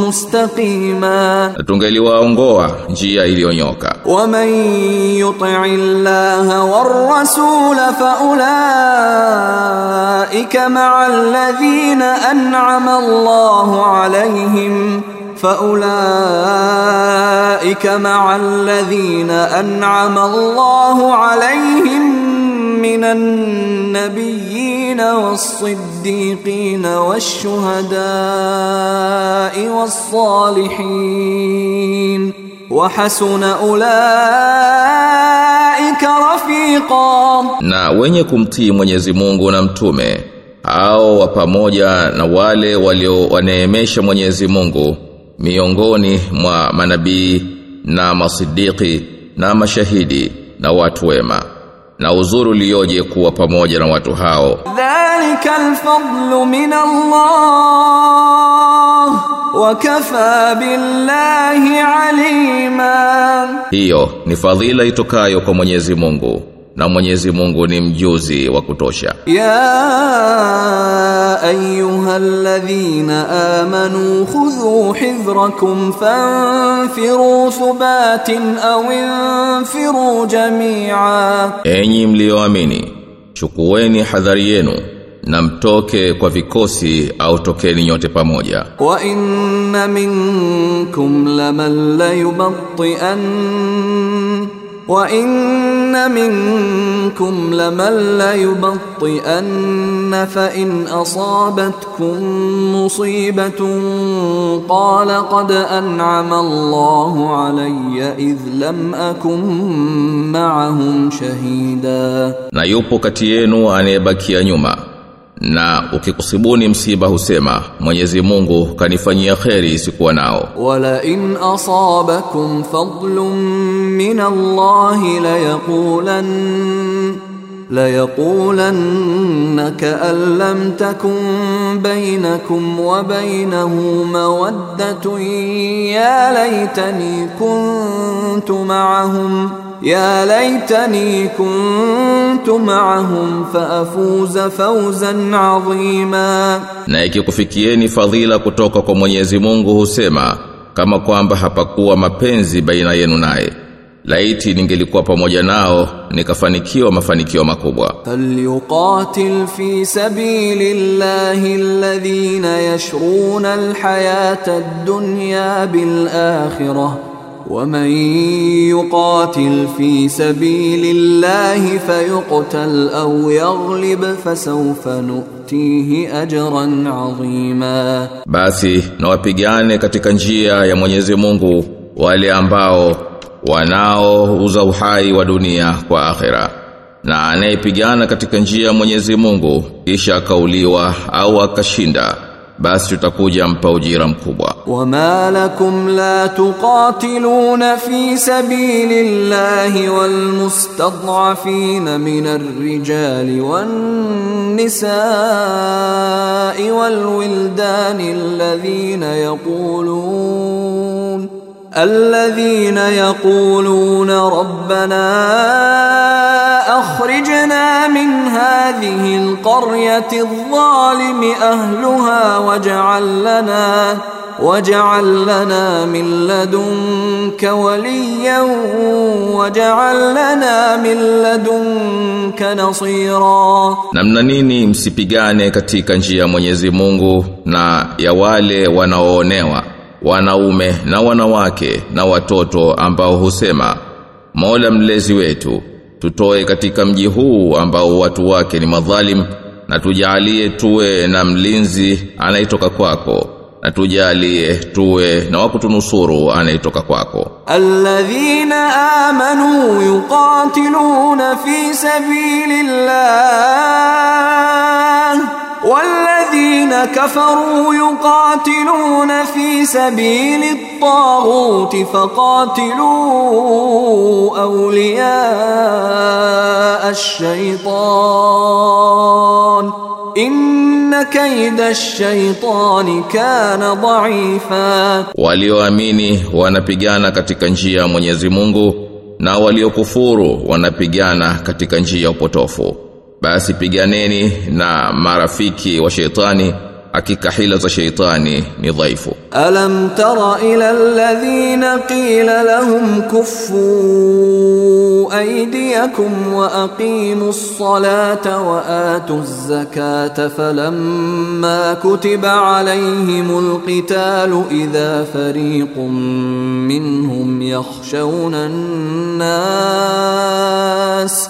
mustaqima. Tungeliwaongoa njia iliyonyoka. Wa man yuti illaha war rasul fa ulaika ma'al الذين أنعم الله عليهم فأولئك مع الذين أنعم الله عليهم من النبيين والصديقين والشهداء والصالحين وحسن أولئك رفيقا. Na wenye kumtii Mwenyezi Mungu na au wa pamoja na wale waliowaneemesha Mwenyezi Mungu miongoni mwa manabii na masidiki na mashahidi na watu wema. Na uzuru lioje kuwa pamoja na watu hao. Dhalika alfadlu min Allah wa kafa billahi alima hiyo ni fadhila itokayo kwa Mwenyezi Mungu na Mwenyezi Mungu ni mjuzi wa kutosha. Ya ayyuhalladhina amanu khudhu hidhrakum fanfiru thubatin aw infiru jami'a, enyi mlioamini, chukueni hadhari yenu na mtoke kwa vikosi au tokeni nyote pamoja. Wa inna minkum laman la yubatti وان منكم لمن ليبطئن فان اصابتكم مصيبه قال قد انعم الله علي اذ لم اكن معهم شهيدا na yupo kati yenu anayebakia na ukikusibuni msiba husema Mwenyezi Mungu kanifanyia kheri sikuwa nao. Wala in asabakum fadlun min Allah la yaqulan la yaqulanka an lam takun bainakum wa bainahu mawaddatun ya laytani kuntu ma'ahum ya laitani kuntu ma'ahum fa afuza fawzan adhima, na ikikufikieni fadhila kutoka kwa Mwenyezi Mungu husema kama kwamba hapakuwa mapenzi baina yenu naye laiti ningelikuwa pamoja nao nikafanikiwa mafanikio makubwa. falyuqatil fi sabilillahi alladhina yashruna alhayata ad-dunya bil akhirah ومن يقاتل في سبيل الله فيقتل أو يغلب فسوف نؤتيه أجرا عظيما basi na wapigane katika njia ya Mwenyezi Mungu wale ambao wanaouza uhai wa dunia kwa akhera na anayepigana katika njia ya Mwenyezi Mungu kisha akauliwa au akashinda basi tutakuja mpa ujira mkubwa وما لكم لا تقاتلون في سبيل الله والمستضعفين من الرجال والنساء والولدان الذين يقولون الذين يقولون ربنا أخرجنا من هذه القرية الظالم أهلها واجعل لنا واجعل لنا من لدنك وليا واجعل لنا من لدنك نصيرا namna nini msipigane katika njia ya Mwenyezi Mungu na ya wale wanaoonewa wanaume na wanawake na watoto ambao husema Mola mlezi wetu tutoe katika mji huu ambao watu wake ni madhalim na tujalie tuwe na mlinzi anayetoka kwako na tujalie tuwe na wakutunusuru anayetoka kwako. Alladhina amanu yuqatiluna fi sabilillah. والذين كفروا يقاتلون في سبيل الطاغوت فقاتلوا أولياء الشيطان إن كيد الشيطان كان ضعيفا walioamini wanapigana katika njia ya Mwenyezi Mungu na waliokufuru wanapigana katika njia ya upotofu basi piganeni na marafiki wa sheitani hakika hila za sheitani ni dhaifu ألم تر إلى الذين قيل لهم كفوا أيديكم وأقيموا الصلاة وآتوا الزكاة فلما كتب عليهم القتال إذا فريق منهم يخشون الناس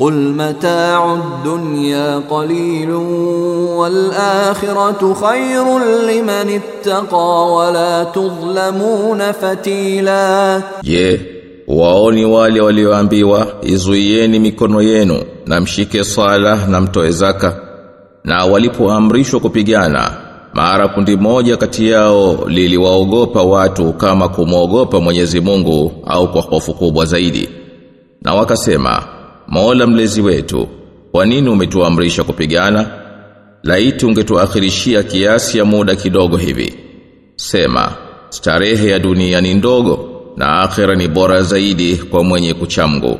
قل متاع الدنيا قليل والآخرة خير لمن اتقى ولا تظلمون فتيلا Je, waoni wale walioambiwa izuieni mikono yenu na mshike sala na mtoe zaka na walipoamrishwa kupigana mara kundi moja kati yao liliwaogopa watu kama kumwogopa Mwenyezi Mungu au kwa hofu kubwa zaidi na wakasema Mola mlezi wetu, kwa nini umetuamrisha kupigana? Laiti ungetuakhirishia kiasi ya muda kidogo hivi. Sema, starehe ya dunia ni ndogo na akhira ni bora zaidi kwa mwenye kuchamgu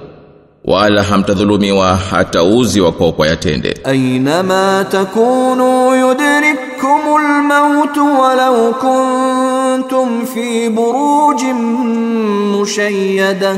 wala hamtadhulumiwa hata uzi wa kokwa yatende. Ainama takunu yudrikkumul maut walau kuntum fi burujin mushayyadah.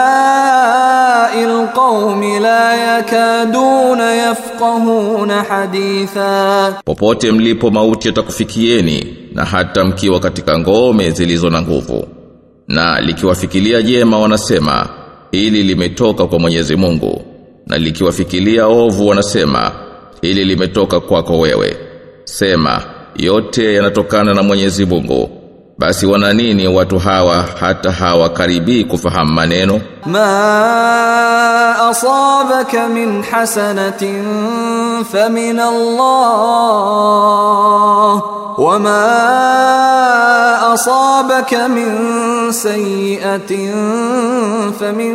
qaumi la yakaduna yafqahuna haditha, popote mlipo mauti atakufikieni na hata mkiwa katika ngome zilizo na nguvu, na likiwafikilia jema wanasema ili limetoka kwa Mwenyezi Mungu, na likiwafikilia ovu wanasema ili limetoka kwako wewe. Sema yote yanatokana na Mwenyezi Mungu. basi wana nini watu hawa hata hawakaribii kufahamu maneno ما أصابك من حسنة فمن الله وما أصابك من سيئة فمن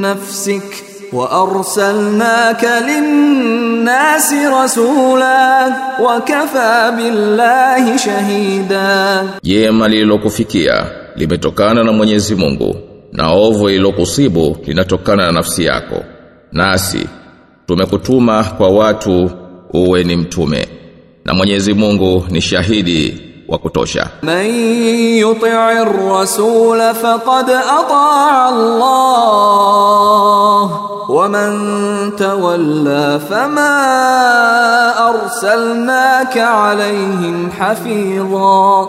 نفسك وأرسلناك للناس رسولا وكفى بالله شهيدا Jema lililokufikia limetokana na Mwenyezi Mungu na ovu lilokusibu linatokana na nafsi yako. Nasi tumekutuma kwa watu uwe ni mtume na Mwenyezi Mungu ni shahidi wa kutosha. من يطع الرسول فقد أطاع الله ومن تولى فما أرسلناك عليهم حفيظا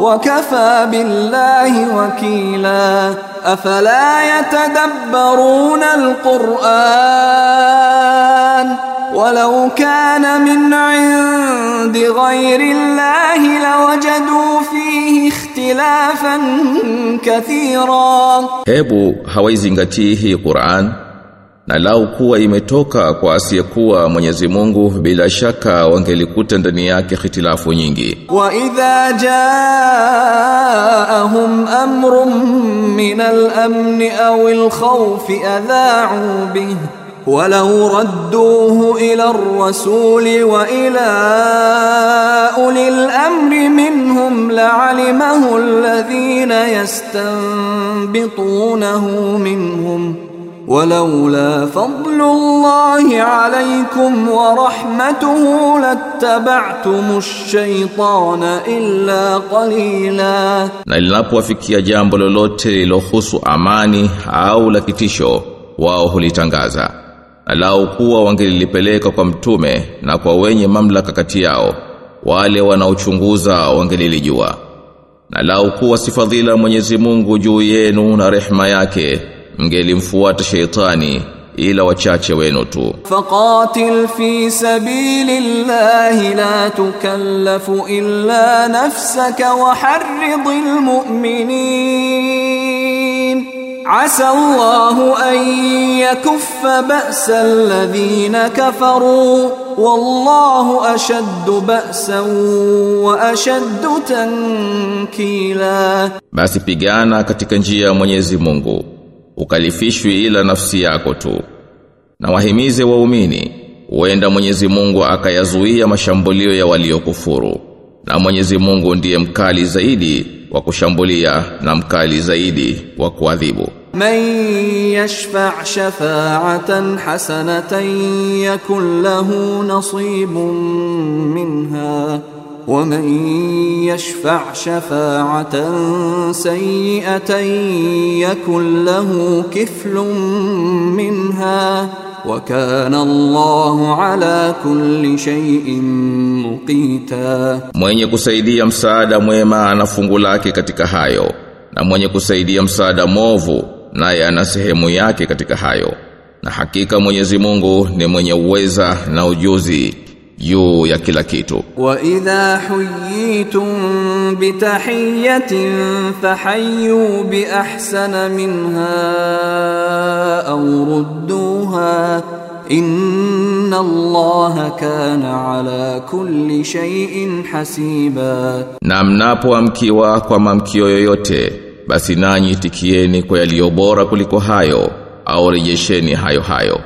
وكفى بالله وكيلا أفلا يتدبرون القرآن ولو كان من عند غير الله لوجدوا فيه اختلافا كثيرا. Hawaizingatii hii Qur'an. Na lau kuwa imetoka kwa asiyekuwa Mwenyezi Mungu bila shaka wangelikuta ndani yake khitilafu nyingi. وإذا جاءهم أمر من الأمن أو الخوف أذاعوا به ولو ردوه إلى الرسول وإلى أولي الأمر منهم لعلمه الذين يستنبطونه منهم ولولا فضل الله عليكم ورحمته لاتبعتم الشيطان إلا قليلا Na linapowafikia jambo lolote lilohusu amani au la kitisho, wao hulitangaza. Na lau kuwa wangelilipeleka kwa mtume na kwa wenye mamlaka kati yao, wale wanaochunguza wangelilijua. Na lau kuwa si fadhila Mwenyezi Mungu juu yenu na rehema yake, mgelimfuata sheitani ila wachache wenu tu. Faqatil fi sabilillahi la tukallafu illa nafsaka wa harridil mu'minin. Asa Allahu an yakuffa ba'sa alladhina kafaru wallahu ashaddu ba'san wa ashaddu tankila basi pigana katika njia ya Mwenyezi Mungu ukalifishwi ila nafsi yako tu. Na wahimize waumini huenda Mwenyezi Mungu akayazuia mashambulio ya waliokufuru. Na Mwenyezi Mungu ndiye mkali zaidi wa kushambulia na mkali zaidi wa kuadhibu. Man yashfa' shafa'atan hasanatan yakun lahu nasibun minha. ومن يشفع شفاعة سيئة يكن له كفل منها وكان الله على كل شيء مقيتا Mwenye kusaidia msaada mwema ana fungu lake katika hayo, na mwenye kusaidia msaada movu naye ana sehemu yake katika hayo. Na hakika Mwenyezi Mungu ni mwenye uweza na ujuzi juu ya kila kitu. Wa idha huyitum bitahiyatin fahayyu bi ahsana minha aw rudduha inna Allaha kana ala kulli shay'in hasiba. Na mnapoamkiwa kwa mamkio yoyote basi nanyi tikieni kwa yaliyo bora kuliko hayo au rejesheni hayo hayo.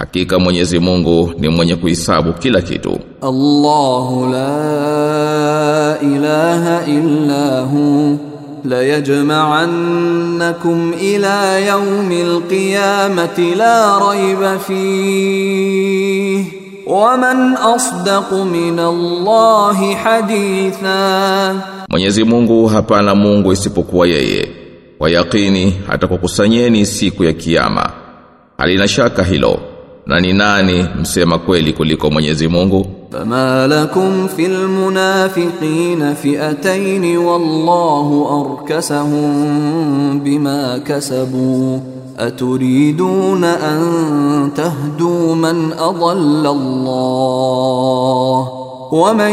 Hakika Mwenyezi Mungu ni mwenye kuhesabu kila kitu. Allahu la ilaha illa hu la yajma'annakum ila yawmil qiyamati la rayba fi wa man asdaqu min Allahi haditha, Mwenyezi Mungu hapana Mungu isipokuwa yeye. Kwa yaqini atakukusanyeni siku ya Kiyama, halina shaka hilo Na ni nani msema kweli kuliko Mwenyezi Mungu? فما لكم في المنافقين فئتين والله أركسهم بما كسبوا أتريدون أن تهدوا من أضل الله ومن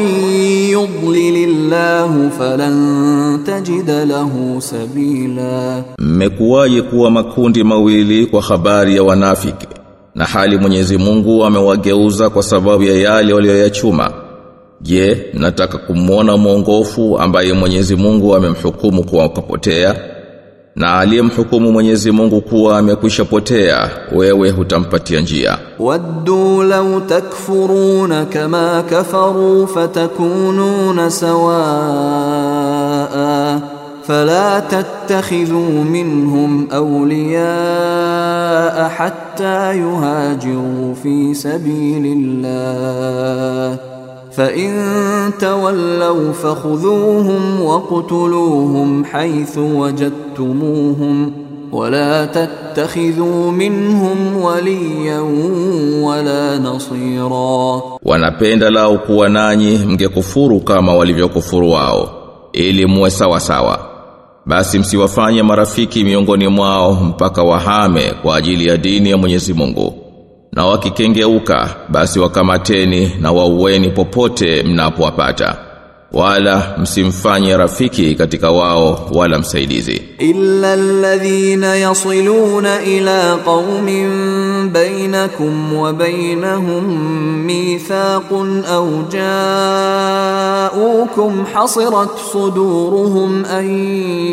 يضلل الله فلن تجد له سبيلا Mmekuwaje kuwa makundi mawili kwa habari ya wanafiki na hali Mwenyezi Mungu amewageuza kwa sababu ya yale walioyachuma. Je, nataka kumwona mwongofu ambaye Mwenyezi Mungu amemhukumu kuwa kapotea? Na aliyemhukumu Mwenyezi Mungu kuwa amekwisha potea, wewe hutampatia njia. Waddu law takfuruna kama kafaru fatakununa sawaa فلا تتخذوا منهم أولياء حتى يهاجروا في سبيل الله فإن تولوا فخذوهم وقتلوهم حيث وجدتموهم ولا تتخذوا منهم وليا ولا نصيرا Wanapenda lao kuwa nanyi mngekufuru kama walivyokufuru wao, ili muwe sawa sawa. Basi msiwafanye marafiki miongoni mwao mpaka wahame kwa ajili ya dini ya Mwenyezi Mungu. Na wakikengeuka, basi wakamateni na waueni popote mnapowapata. Wala msimfanye rafiki katika wao wala msaidizi. إلا الذين يصلون إلى قوم بينكم وبينهم ميثاق أو جاءوكم حصرت صدورهم أن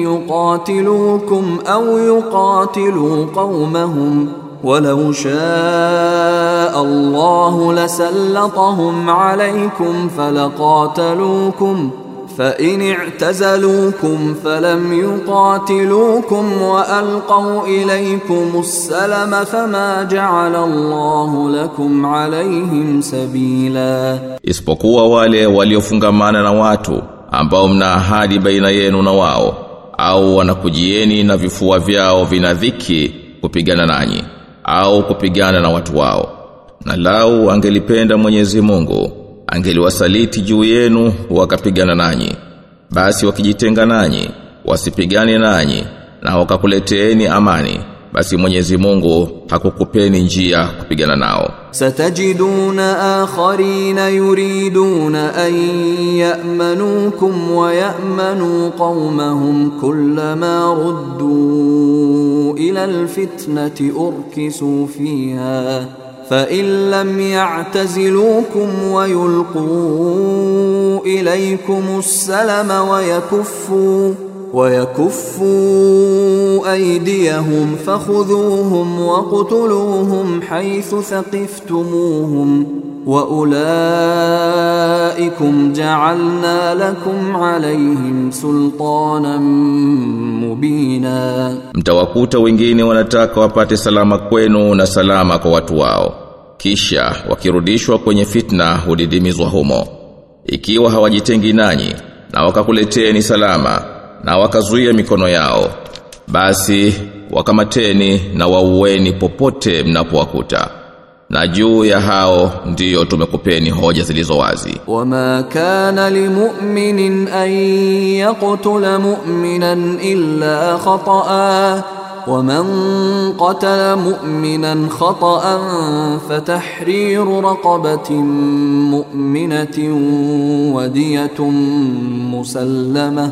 يقاتلوكم أو يقاتلوا قومهم ولو شاء الله لسلطهم عليكم فلقاتلوكم فإن اعتزلوكم فلم يقاتلوكم وألقوا إليكم السلم فما جعل الله لكم عليهم سبيلا isipokuwa wale waliofungamana na watu ambao mna ahadi baina yenu na wao au wanakujieni na vifua vyao vina dhiki kupigana nanyi au kupigana na watu wao. Na lau angelipenda Mwenyezi Mungu angeliwasaliti juu yenu wakapigana nanyi. Basi wakijitenga nanyi wasipigane nanyi na wakakuleteeni amani basi Mwenyezi Mungu hakukupeni njia kupigana nao ستجدون آخرين يريدون أن يأمنوكم ويأمنوا قومهم كلما ردوا إلى الفتنة أركسوا فيها فإن لم يعتزلوكم ويلقوا إليكم السلم ويكفوا ويكفوا أيديهم فخذوهم وقتلوهم حيث ثقفتموهم وأولئكم جعلنا لكم عليهم سلطانا مبينا Mtawakuta wengine wanataka wapate salama kwenu na salama kwa watu wao. Kisha wakirudishwa kwenye fitna hudidimizwa humo. Ikiwa hawajitengi nanyi na wakakuleteni salama na wakazuia mikono yao, basi wakamateni na waueni popote mnapowakuta. Na juu ya hao ndiyo tumekupeni hoja zilizo wazi. وما كان لمؤمن أن يقتل مؤمنا إلا خطأ ومن قتل مؤمنا خطأ فتحرير رقبة مؤمنة ودية مسلمة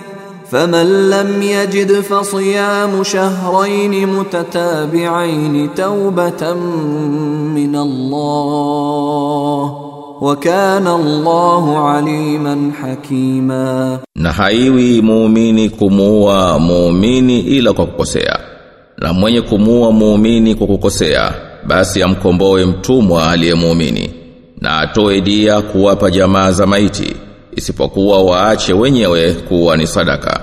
فمن لم يجد فصيام شهرين متتابعين توبة من الله وكان الله عليما حكيما na haiwi muumini kumuua muumini ila kwa kukosea na mwenye kumuua muumini kwa kukosea basi amkomboe mtumwa aliyemuumini na atoe dia kuwapa jamaa za maiti isipokuwa waache wenyewe kuwa ni sadaka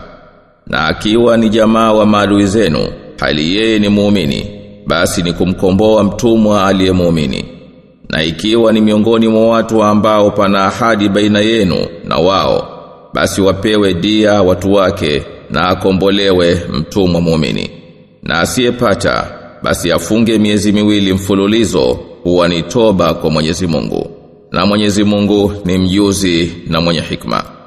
na akiwa ni jamaa wa maadui zenu hali yeye ni muumini basi ni kumkomboa mtumwa aliyemuumini na ikiwa ni miongoni mwa watu ambao pana ahadi baina yenu na wao basi wapewe dia watu wake na akombolewe mtumwa muumini. Na asiyepata basi afunge miezi miwili mfululizo huwa ni toba kwa Mwenyezi Mungu. Na Mwenyezi Mungu ni mjuzi na mwenye hikma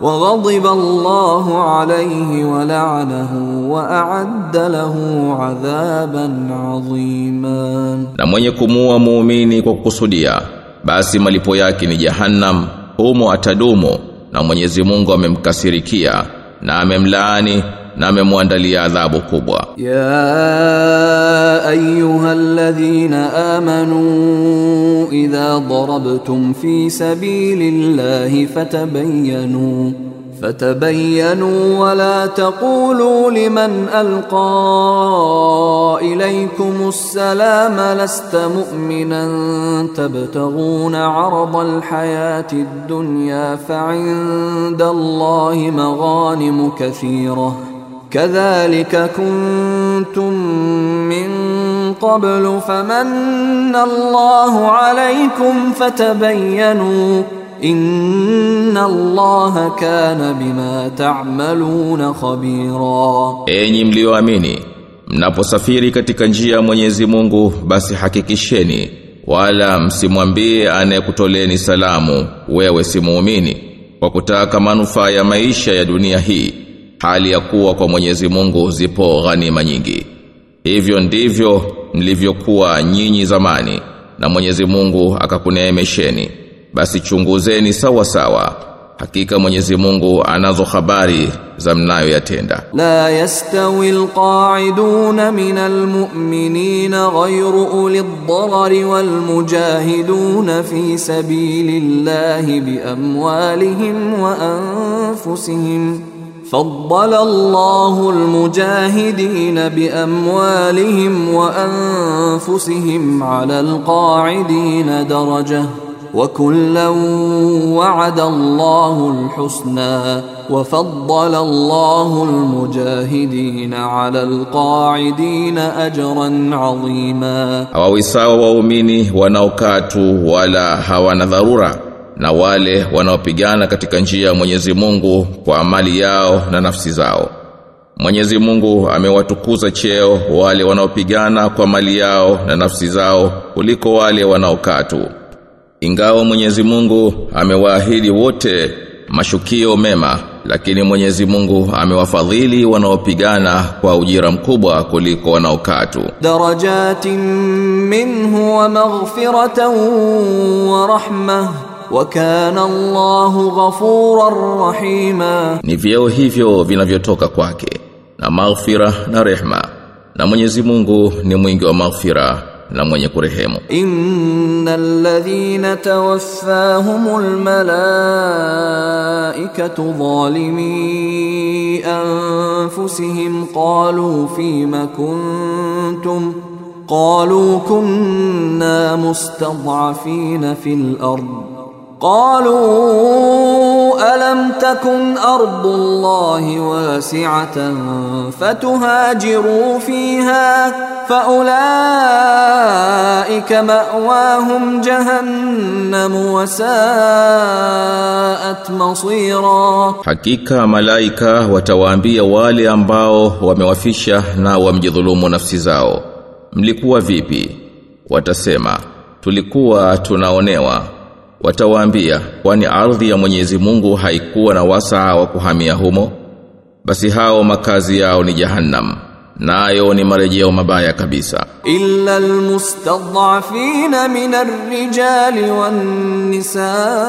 وغضب الله عليه ولعنه وأعد له عذابا عظيما na mwenye kumuua muumini kwa kukusudia basi malipo yake ni jahannam humo atadumu na Mwenyezi Mungu amemkasirikia na amemlaani na amemwandalia adhabu kubwa. الذين امنوا اذا ضربتم في سبيل الله فتبينوا فتبينوا ولا تقولوا لمن القى اليكم السلام لست مؤمنا تبتغون عرض الحياة الدنيا فعند الله مغانم كثيره kadhalika kuntum min qablu famanna Allahu alaykum fatabayyanu inna Allaha kana bima ta'maluna khabira enyi mlioamini mnaposafiri katika njia ya Mwenyezi Mungu basi hakikisheni wala msimwambie anayekutoleni salamu wewe si muumini kwa kutaka manufaa ya maisha ya dunia hii hali ya kuwa kwa Mwenyezi Mungu zipo ghanima nyingi. Hivyo ndivyo nilivyokuwa nyinyi zamani na Mwenyezi Mungu akakuneemesheni. Basi chunguzeni sawa sawa. Hakika Mwenyezi Mungu anazo habari za mnayo yatenda. La yastawi alqa'iduna min almu'minina ghayru ulid-darari walmujahidun fi sabilillahi biamwalihim wa anfusihim فضل الله المجاهدين بأموالهم وأنفسهم على القاعدين درجة وكلا وعد الله الحسنى وفضل الله المجاهدين على القاعدين أجرا عظيما. Hawawisawa waumini wanaokaa tu wala na wale wanaopigana katika njia ya Mwenyezi Mungu kwa amali yao na nafsi zao. Mwenyezi Mungu amewatukuza cheo wale wanaopigana kwa mali yao na nafsi zao kuliko wale wanaokatu. Ingawa Mwenyezi Mungu amewaahidi wote mashukio mema, lakini Mwenyezi Mungu amewafadhili wanaopigana kwa ujira mkubwa kuliko wanaokatu. Darajatin minhu wa maghfiratan wa rahmah wa kana Allah ghafurar rahima, ni vyeo hivyo vinavyotoka kwake na maghfira na rehma, na Mwenyezi Mungu ni mwingi wa maghfira na mwenye kurehemu. Innal ladhina tawaffahumul malaikatu zalimi anfusihim qalu fima kuntum qalu kunna mustad'afina fil ardh قالوا ألم تكن أرض الله واسعة فتهاجروا فيها فأولئك مأواهم جهنم وساءت مصيرا Hakika malaika watawaambia wale ambao wamewafisha na wamjidhulumu nafsi zao. Mlikuwa vipi? Watasema, tulikuwa tunaonewa. watawaambia kwani ardhi ya Mwenyezi Mungu haikuwa na wasaa wa kuhamia humo? Basi hao makazi yao ni jahannam nayo ni marejeo mabaya kabisa. Illa almustadhafin min arrijali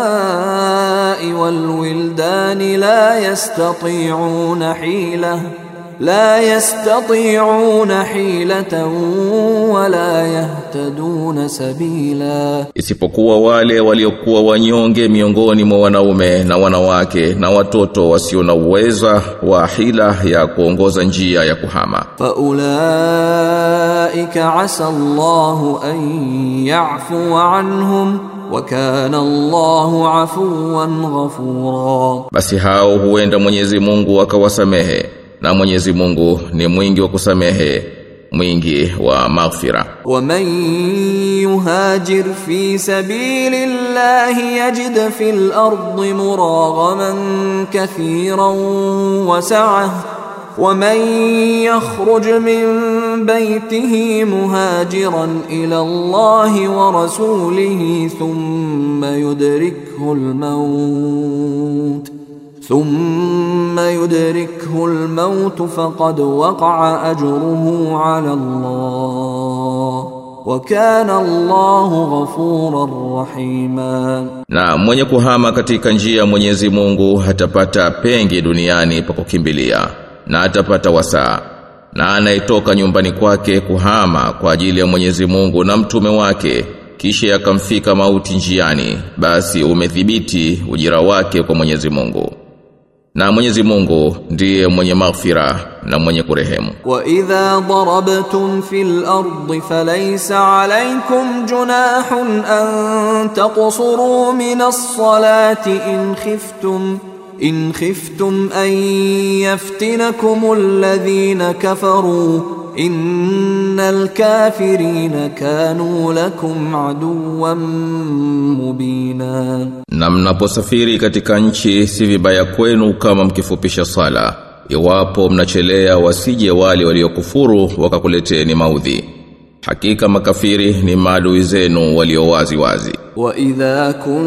wannisai walwildani la yastati'una hilah la yastati'una hilatan wala yahtaduna sabila, isipokuwa wale waliokuwa wanyonge miongoni mwa wanaume na wanawake na watoto wasio na uweza wa hila ya kuongoza njia ya kuhama. Fa ulaika asa Allahu an ya'fu anhum wa kana Allahu afuwan ghafura, basi hao huenda Mwenyezi Mungu akawasamehe. Na Mwenyezi Mungu ni mwingi wa kusamehe, mwingi wa maghfira. ومن يهاجر في سبيل الله يجد في الأرض مراغما كثيرا وسعة ومن يخرج من بيته مهاجرا إلى الله ورسوله ثم يدركه الموت thumma yudrikhu al-maut faqad waqa'a ajruhu 'ala Allah wa kana Allahu ghafurar rahima. Na mwenye kuhama katika njia ya Mwenyezi Mungu hatapata pengi duniani pa kukimbilia na atapata wasaa. Na anayetoka nyumbani kwake kuhama kwa ajili ya Mwenyezi Mungu na mtume wake kisha yakamfika mauti njiani basi umethibiti ujira wake kwa Mwenyezi Mungu. Na Mwenyezi Mungu ndiye mwenye maghfira na mwenye kurehemu. وإذا ضربتم في الأرض فليس عليكم جناح أن تقصروا من الصلاة إن خفتم إن خفتم أن يفتنكم الذين كفروا innal kafirina kanu lakum aduwwan mubina. Na mnaposafiri katika nchi si vibaya kwenu kama mkifupisha sala. Iwapo mnachelea wasije wale waliokufuru wakakuleteni maudhi. Hakika makafiri ni maadui zenu walio wazi wazi wa idha kun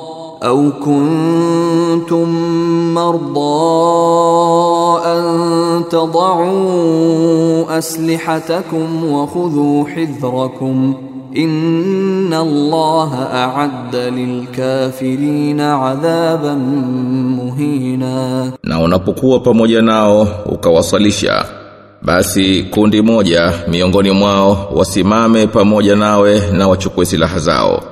أو كنتم مرضى أن تضعوا أسلحتكم وخذوا حذركم إن الله أعد للكافرين عذابا مهينا na unapokuwa pamoja nao ukawasalisha basi kundi moja miongoni mwao wasimame pamoja nawe na wachukue silaha zao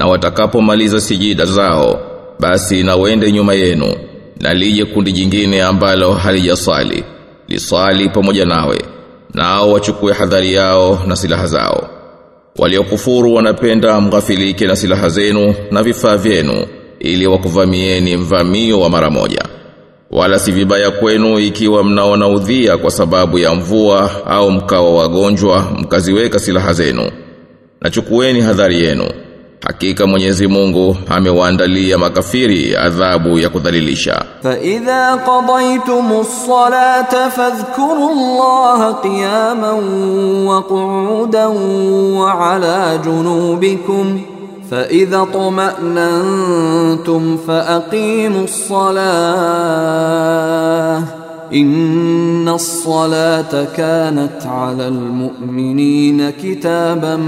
na watakapomaliza sijida zao basi na wende nyuma yenu na lije kundi jingine ambalo halijasali lisali pamoja nawe nao wachukue hadhari yao na silaha zao waliokufuru wanapenda mghafilike na silaha zenu na vifaa vyenu ili wakuvamieni mvamio wa mara moja Wala si vibaya kwenu ikiwa mnaona udhia kwa sababu ya mvua au mkawa wagonjwa mkaziweka silaha zenu. nachukueni hadhari yenu. hakika Mwenyezi Mungu amewaandalia makafiri athabu ya kuthalilisha Fa idha qadaytumus salata fadhkurullaha qiyaman wa kuudan wa ala junubikum Fa فإذا طمأننتم فأقيموا salata inna as-salata kanat 'ala al-mu'minina kitaban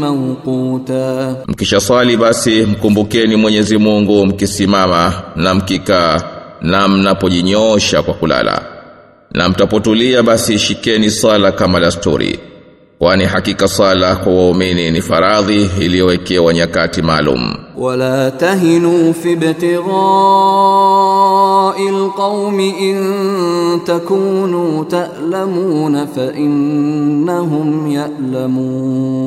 mawquta, mkishaswali basi mkumbukeni Mwenyezi Mungu mkisimama na mkikaa na mnapojinyosha kwa kulala, na mtapotulia basi shikeni sala kama dasturi. Kwani hakika sala kwa waumini ni faradhi iliyowekewa nyakati maalum. ولا تهنوا في ابتغاء القوم إن تكونوا تألمون فإنهم يألمون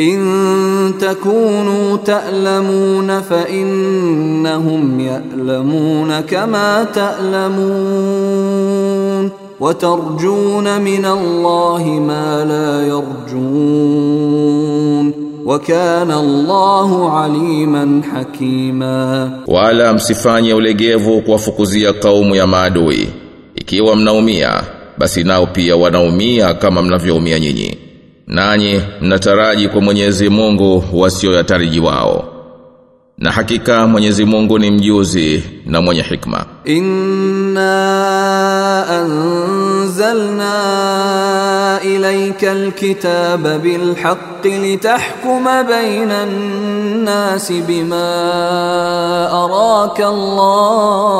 إن تكونوا تألمون فإنهم يألمون كما تألمون وترجون من الله ما لا يرجون وكان الله عليما حكيما Wala msifanye ulegevu kuwafukuzia kaumu ya maadui. Ikiwa mnaumia, basi nao pia wanaumia kama mnavyoumia nyinyi. Nanyi mnataraji kwa Mwenyezi Mungu wasioyatariji wao. Na hakika Mwenyezi Mungu ni mjuzi na mwenye hikma. Inna anzalna ilayka alkitaba bilhaqqi litahkuma bainan nasi bima araka Allah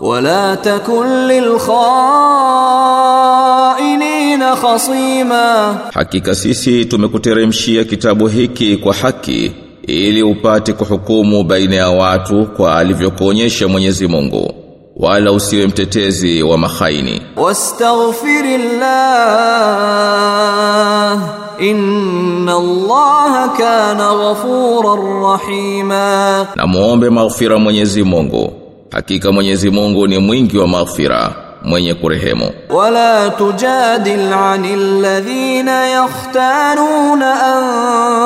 wala takun lilkhainina khasima. Hakika sisi tumekuteremshia kitabu hiki kwa haki ili upate kuhukumu baina ya watu kwa alivyokuonyesha Mwenyezi Mungu wala usiwe mtetezi wa mahaini wastaghfirillah inna allaha kana ghafurar rahima. Na muombe maghfira Mwenyezi Mungu. Hakika Mwenyezi Mungu ni mwingi wa maghfira mwenye kurehemu. Wala tujadil anil ladhina yakhtanuna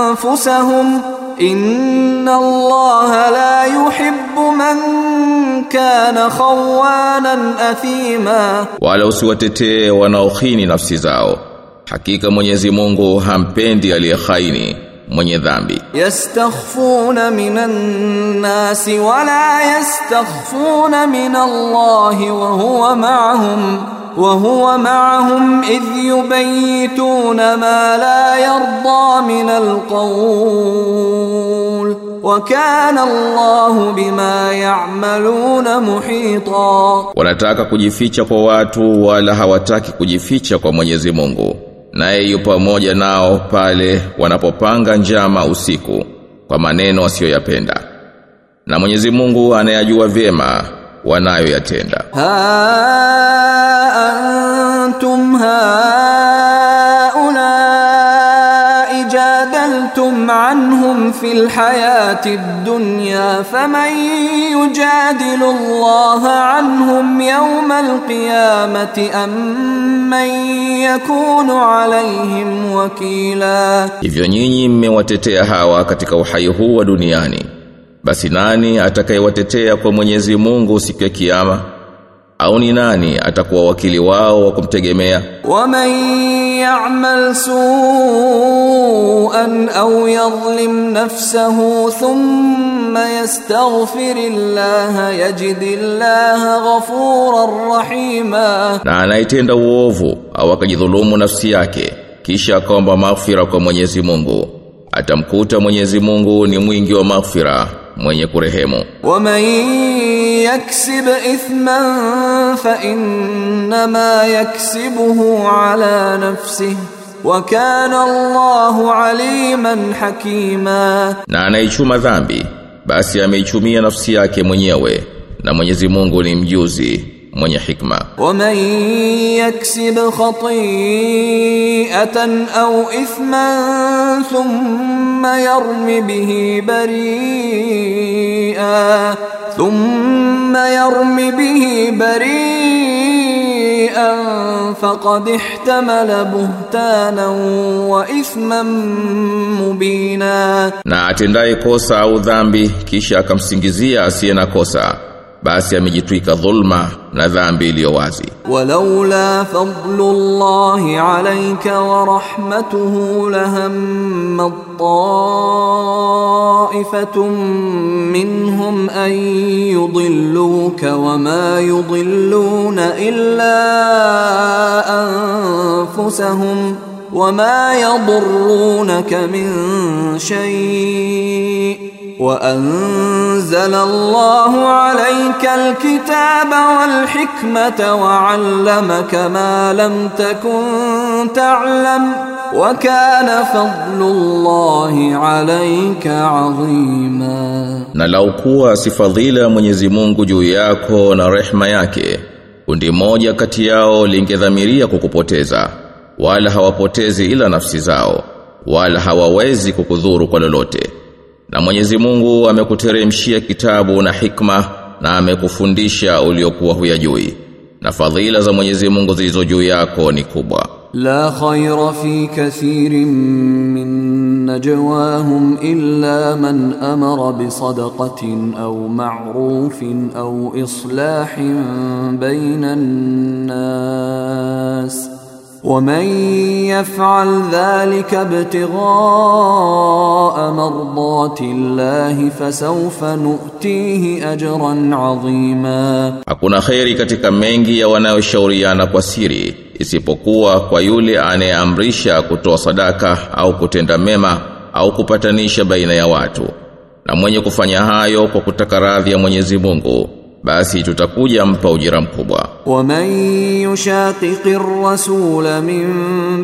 anfusahum. Inna Allah la yuhibbu man kana khawanan athima, wala usiwatetee wanaokhini nafsi zao. Hakika Mwenyezi Mungu hampendi aliyekhaini mwenye dhambi. Yastakhfuna minan nasi wala yastakhfuna min Allah wa huwa ma'ahum وهو معهم إذ يبيتون ما لا يرضى من القول وكان الله بما يعملون محيطا wanataka kujificha kwa watu wala hawataki kujificha kwa Mwenyezi Mungu naye yu pamoja nao pale wanapopanga njama usiku kwa maneno wasiyoyapenda na Mwenyezi Mungu anayajua vyema wanayoyatenda. Ha antum haula ijadaltum anhum fil hayati dunya faman yujadilu Allah anhum yawmal qiyamati am man yakunu alayhim wakila, hivyo nyinyi mmewatetea hawa katika uhai huu wa duniani basi nani atakayewatetea kwa Mwenyezi Mungu siku ya kiyama? Au ni nani atakuwa wakili wao wa kumtegemea? Waman ya'mal su'an aw yadhlim nafsahu thumma yastaghfirillaha yajidillaha ghafurar rahima. Na anaitenda uovu au akajidhulumu nafsi yake kisha akaomba maghfira kwa Mwenyezi Mungu. Atamkuta Mwenyezi Mungu ni mwingi wa maghfira mwenye kurehemu. Waman yaksib ithman fa innama yaksibuhu ala nafsihi wa kana Allahu aliman hakima, na anaichuma dhambi basi ameichumia nafsi yake mwenyewe na Mwenyezi Mungu ni mjuzi mwenye hikma. Waman yaksib khati'atan aw ithman thumma yarmi bihi bari'a thumma yarmi bihi bari'an faqad ihtamala buhtanan wa ithman mubina. Na atendaye kosa au dhambi kisha akamsingizia asiye na kosa basi amejitwika dhulma na dhambi iliyo wazi. ولولا فضل الله عليك ورحمته لهم طائفة منهم أن يضلوك وما يضلون إلا أنفسهم وما يضرونك من شيء وأنزل الله عليك الكتاب والحكمة وعلمك ما لم تكن تعلم وكان فضل الله عليك عظيما Na lau kuwa si fadhila ya Mwenyezi Mungu juu yako na rehma yake, kundi moja kati yao lingedhamiria kukupoteza, wala hawapotezi ila nafsi zao, wala hawawezi kukudhuru kwa lolote. Na Mwenyezi Mungu amekuteremshia kitabu na hikma na amekufundisha uliokuwa huyajui. Na fadhila za Mwenyezi Mungu zilizo juu yako ni kubwa. لا خير في كثير من نجواهم إلا من أمر بصدقة أو معروف أو إصلاح بين الناس ومن يفعل ذلك ابتغاء مرضات الله فسوف نؤتيه أجرا عظيما Hakuna kheri katika mengi ya wanayoshauriana kwa siri isipokuwa kwa yule anayeamrisha kutoa sadaka au kutenda mema au kupatanisha baina ya watu. Na mwenye kufanya hayo kwa kutaka radhi ya Mwenyezi Mungu, basi tutakuja mpa ujira mkubwa waman yushaqiqir rasul min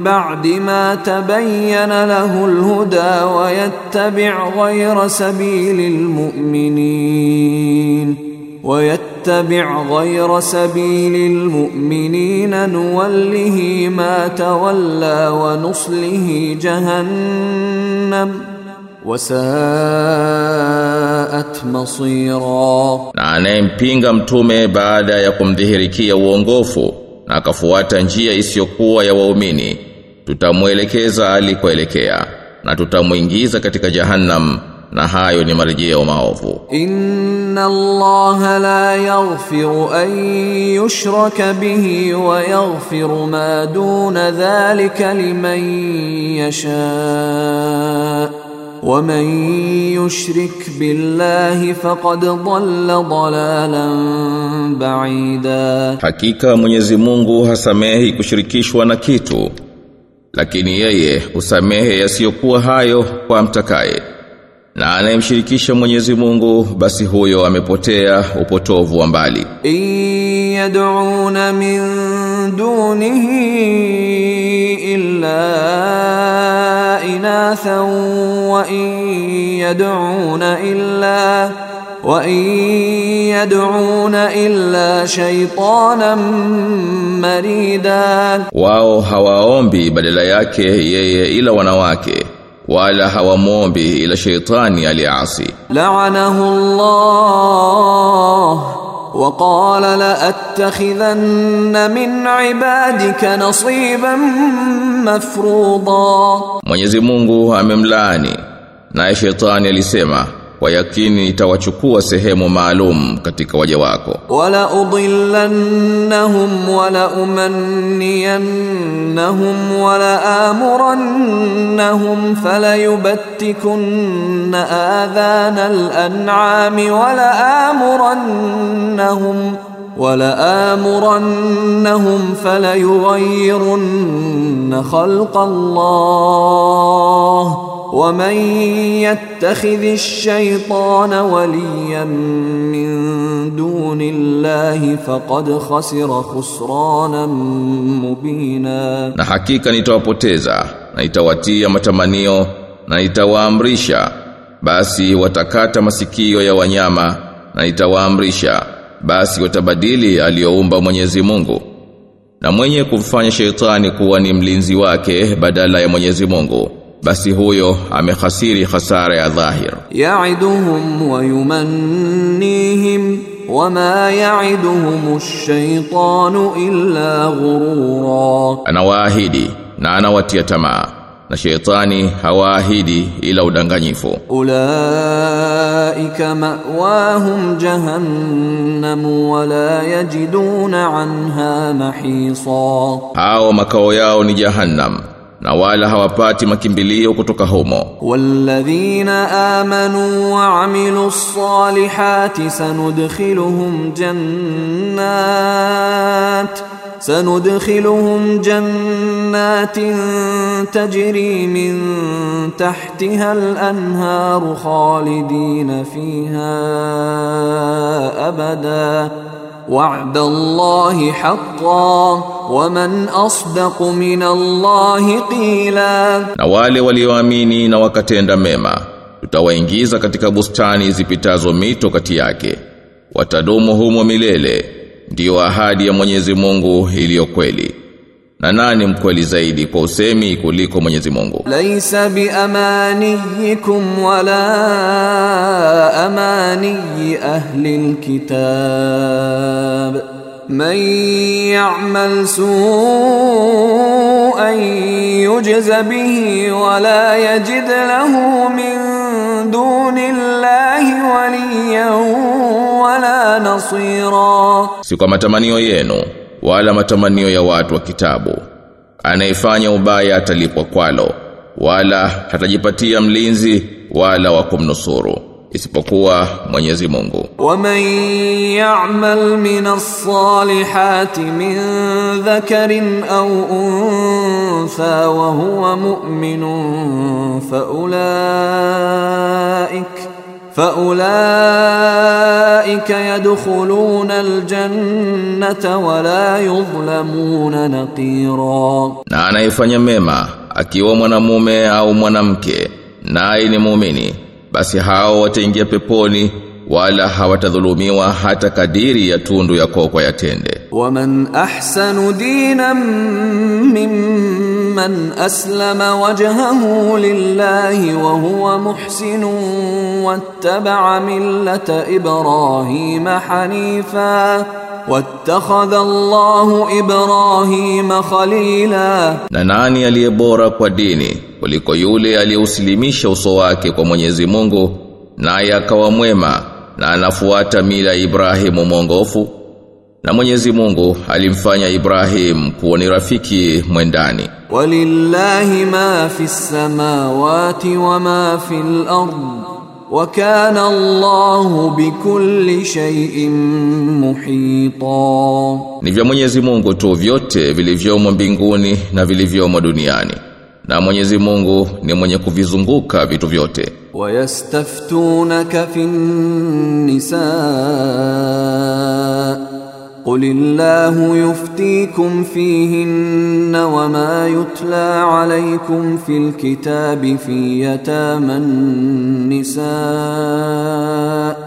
ba'di ma tabayyana lahu alhuda wa yattabi' ghayra sabilil mu'minin ويتبع غير سبيل المؤمنين نوله ما تولى ونصله جهنم wasaat masira, na anayempinga mtume baada ya kumdhihirikia uongofu na akafuata njia isiyokuwa ya waumini tutamwelekeza alikoelekea na tutamwingiza katika jahannam na hayo ni marejeo maovu. Inna Allah la yaghfiru an yushraka bihi wa yaghfiru ma duna dhalika liman yashaa ومن يشرك بالله فقد ضل ضلالا بعيدا Hakika Mwenyezi Mungu hasamehi kushirikishwa na kitu, lakini yeye husamehe yasiyokuwa hayo kwa mtakaye. Na anayemshirikisha Mwenyezi Mungu basi huyo amepotea upotovu wa mbali. إن يدعون من دونه إلا إناثا وإن يدعون إلا وإن يدعون إلا شيطانا مريدا Wao hawaombi badala yake yeye ila wanawake, wala hawamwombi ila sheitani aliasi. لعنه الله وقال لأتخذن من عبادك نصيبا مفروضا. من يزي مungu هممللاني نايشيطاني لسيمه ويكيني توجكو سهم معلوم كتك وَجَوَاكُ ولا أضلنهم ولا أمنينهم ولا آمرنهم فلا آذان الأنعام ولا آمرنهم ولا آمرنهم فلا خلق الله ومن يتخذ الشيطان وليا من دون الله فقد خسر خسرانا مبينا Na hakika nitawapoteza, na nitawatia matamanio, na nitawaamrisha, basi watakata masikio ya wanyama, na nitawaamrisha, basi watabadili aliyoumba Mwenyezi Mungu. Na mwenye kumfanya sheitani kuwa ni mlinzi wake badala ya Mwenyezi Mungu basi huyo amehasiri hasara ya dhahir. Ya'iduhum wa yumannihim wama ya'iduhum ash-shaytanu illa ghurura. Anawaahidi na anawatia tamaa na sheitani hawaahidi ila udanganyifu. Ulaika ma'wahum jahannam wa la yajiduna anha mahisa. Hao makao yao ni jahannam na wala hawapati makimbilio kutoka humo. Walladhina amanu wa amilus salihati sanudkhiluhum jannat سندخلهم جنات تجري من تحتها الانهار خالدين فيها ابدا وعد الله حقا ومن اصدق من الله قيلا na wale walioamini na wakatenda mema tutawaingiza katika bustani zipitazo mito kati yake watadumu humo milele ndiyo ahadi ya Mwenyezi Mungu iliyo kweli na nani mkweli zaidi kwa usemi kuliko Mwenyezi Mungu? Laisa bi amaniyikum wala amani ahli alkitab man ya'mal su'an yujza bihi wala yajid lahu min dunillahi waliyan wala nasira. Si kwa matamanio yenu wala matamanio ya watu wa kitabu anayefanya ubaya atalipwa kwalo wala hatajipatia mlinzi wala wa kumnusuru isipokuwa Mwenyezi Mungu. Waman ya'mal min as-salihati min dhakarin aw untha wa huwa mu'minun fa ulaika فأولئك يدخلون الجنة ولا يظلمون نقيرا na anayefanya mema akiwa mwanamume au mwanamke naye ni muumini basi hao wataingia peponi wala hawatadhulumiwa hata kadiri ya tundu ya kokwa yatende waman ahsanu dinan mimman aslama wajhahu lillahi wa huwa muhsinun wattaba'a millata ibrahima hanifa wattakhadha Allahu Ibrahima khalila. Na nani aliyebora kwa dini kuliko yule aliyeusilimisha uso wake kwa Mwenyezi Mungu naye akawa mwema na anafuata mila Ibrahimu mwongofu na Mwenyezi Mungu alimfanya Ibrahim kuwa ni rafiki mwendani walillahi ma fi samawati wa ma fi al-ard wa kana Allahu bikulli shay'in muhita. Ni vya Mwenyezi Mungu tu vyote vilivyomo mbinguni na vilivyomo duniani na Mwenyezi Mungu ni mwenye kuvizunguka vitu vyote ويستفتونك في النساء قل الله يفتيكم فيهن وما يتلى عليكم في الكتاب في يتامى النساء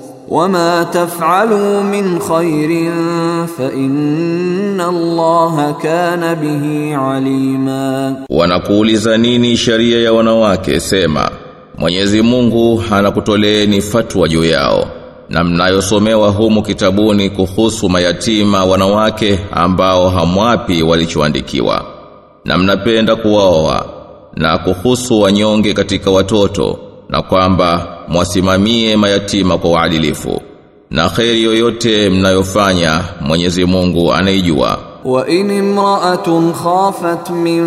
wama taf'alu min khairin fa inna Allaha kana bihi alima, wanakuuliza nini sharia ya wanawake? Sema, Mwenyezi Mungu anakutoleeni fatwa juu yao na mnayosomewa humu kitabuni kuhusu mayatima wanawake ambao hamwapi walichoandikiwa na mnapenda kuwaoa na kuhusu wanyonge katika watoto na kwamba mwasimamie mayatima kwa uadilifu na khairi yoyote mnayofanya Mwenyezi Mungu anaijua wa in imra'atun khafat min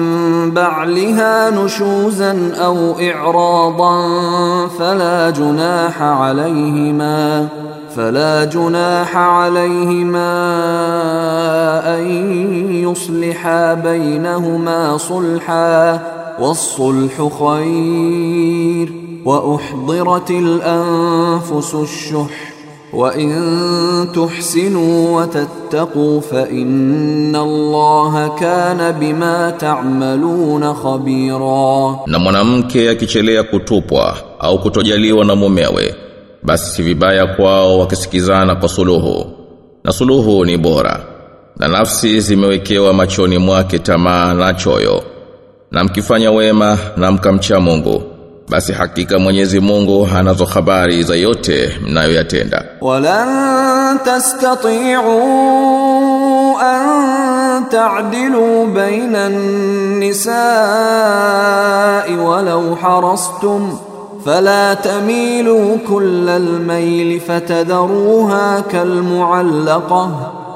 ba'liha nushuzan au i'radan fala junaha alayhima فلا جناح عليهما أن يصلحا بينهما صلحا والصلح خير واحضرت الانفس الشح وان تحسنوا وتتقوا فان الله كان بما تعملون خبيرا Na mwanamke akichelea kutupwa au kutojaliwa na mumewe basi si vibaya kwao wakisikizana kwa suluhu na suluhu ni bora na nafsi zimewekewa machoni mwake tamaa na choyo na mkifanya wema na mkamcha Mungu basi hakika Mwenyezi Mungu anazo habari za yote mnayoyatenda. ولن تستطيعوا أن تعدلوا بين النساء ولو حرصتم فلا تميلوا كل الميل فتذروها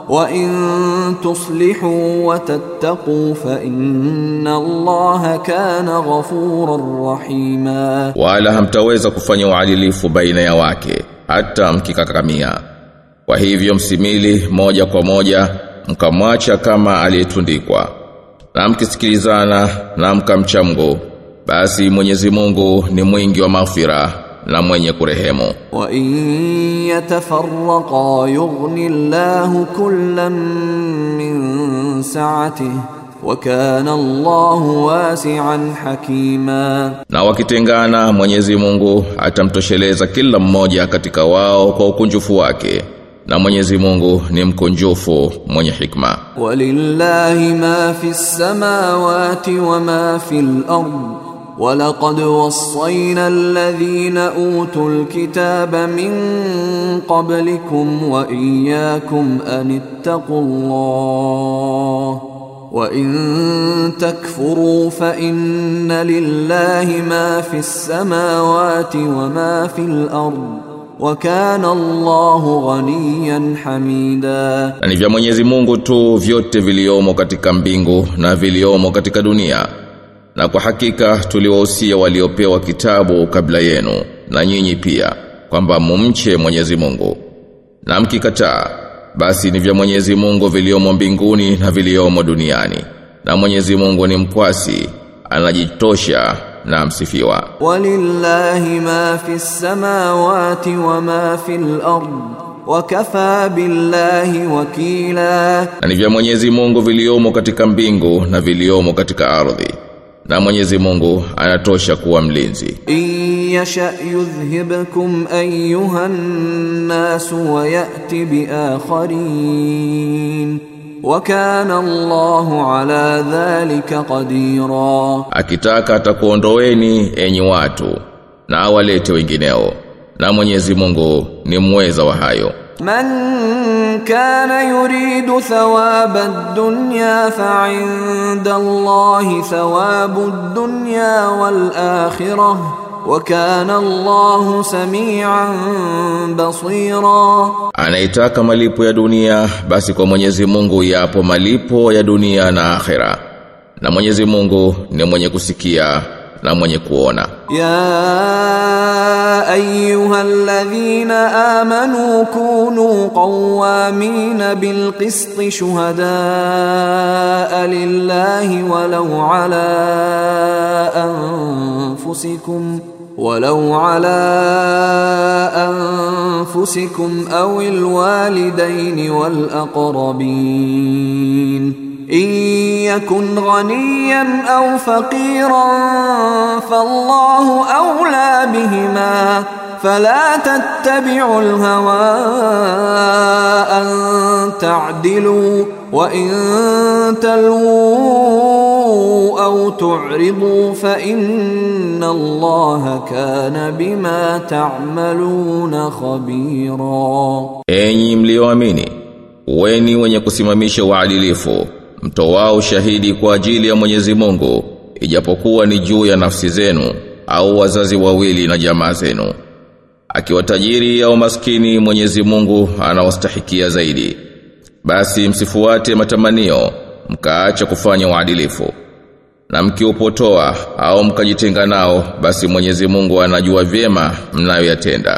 wa in tuslihu wa tattaqu fa inna Allaha kana ghafurar rahima, wala hamtaweza kufanya uadilifu baina ya wake hata mkikakamia. Kwa hivyo msimili moja kwa moja mkamwacha kama aliyetundikwa, na mkisikilizana na mkamcha Mungu, basi Mwenyezi Mungu ni mwingi wa maghfirah na mwenye kurehemu. Wa in yatafarraqa yughni Allahu kullam min sa'atihi wa kana Allahu wasi'an hakima. Na wakitengana Mwenyezi Mungu atamtosheleza kila mmoja katika wao kwa ukunjufu wake na Mwenyezi Mungu ni mkunjufu mwenye hikma. Walillahi ma fis samawati wa ma fil ardh ولقد وصينا الذين أوتوا الكتاب من قبلكم وإياكم أن اتقوا الله وإن تكفروا فإن لله ما في السماوات وما في الأرض وكان الله غنيا حميدا na ni vya Mwenyezi Mungu tu vyote viliomo katika mbingu na viliomo katika dunia na kwa hakika tuliwahusia waliopewa kitabu kabla yenu na nyinyi pia kwamba mumche Mwenyezi Mungu. Na mkikataa basi ni vya Mwenyezi Mungu viliomo mbinguni na viliomo duniani. Na Mwenyezi Mungu ni mkwasi, anajitosha na msifiwa. Walillahi ma fis samawati wa ma fil ardh wakafa billahi wakila. Na ni vya Mwenyezi Mungu viliomo katika mbingu na viliomo katika ardhi na Mwenyezi Mungu anatosha kuwa mlinzi. Yasha yudhhibkum ayyuhan nas wa yati bi akharin wa kana Allahu ala dhalika qadira, akitaka atakuondoeni enyi watu na awalete wengineo, na Mwenyezi Mungu ni mweza wa hayo. من كان يريد ثواب الدنيا فعند الله ثواب الدنيا والآخرة وكان الله سميعا بصيرا anayetaka malipo ya dunia basi kwa Mwenyezi Mungu yapo malipo ya dunia na akhera na Mwenyezi Mungu ni mwenye kusikia na mwenye kuona ya ayyuhalladhina amanu kunu qawamin bilqist shuhadaa lillahi walau ala anfusikum ولو على أنفسكم أو الوالدين والأقربين إن يكن غنيا أو فقيرا فالله أولى بهما فلا تتبعوا الهوى أن تعدلوا وإن تلووا أو تعرضوا فإن الله كان بما تعملون خبيرا. Enyi mlioamini weni wenye kusimamisha uadilifu mtowao shahidi kwa ajili ya Mwenyezi Mungu ijapokuwa ni juu ya nafsi zenu au wazazi wawili na jamaa zenu. Akiwa tajiri au maskini Mwenyezi Mungu anawastahikia zaidi. Basi msifuate matamanio mkaacha kufanya uadilifu. Na mkiupotoa au mkajitenga nao basi Mwenyezi Mungu anajua vyema mnayoyatenda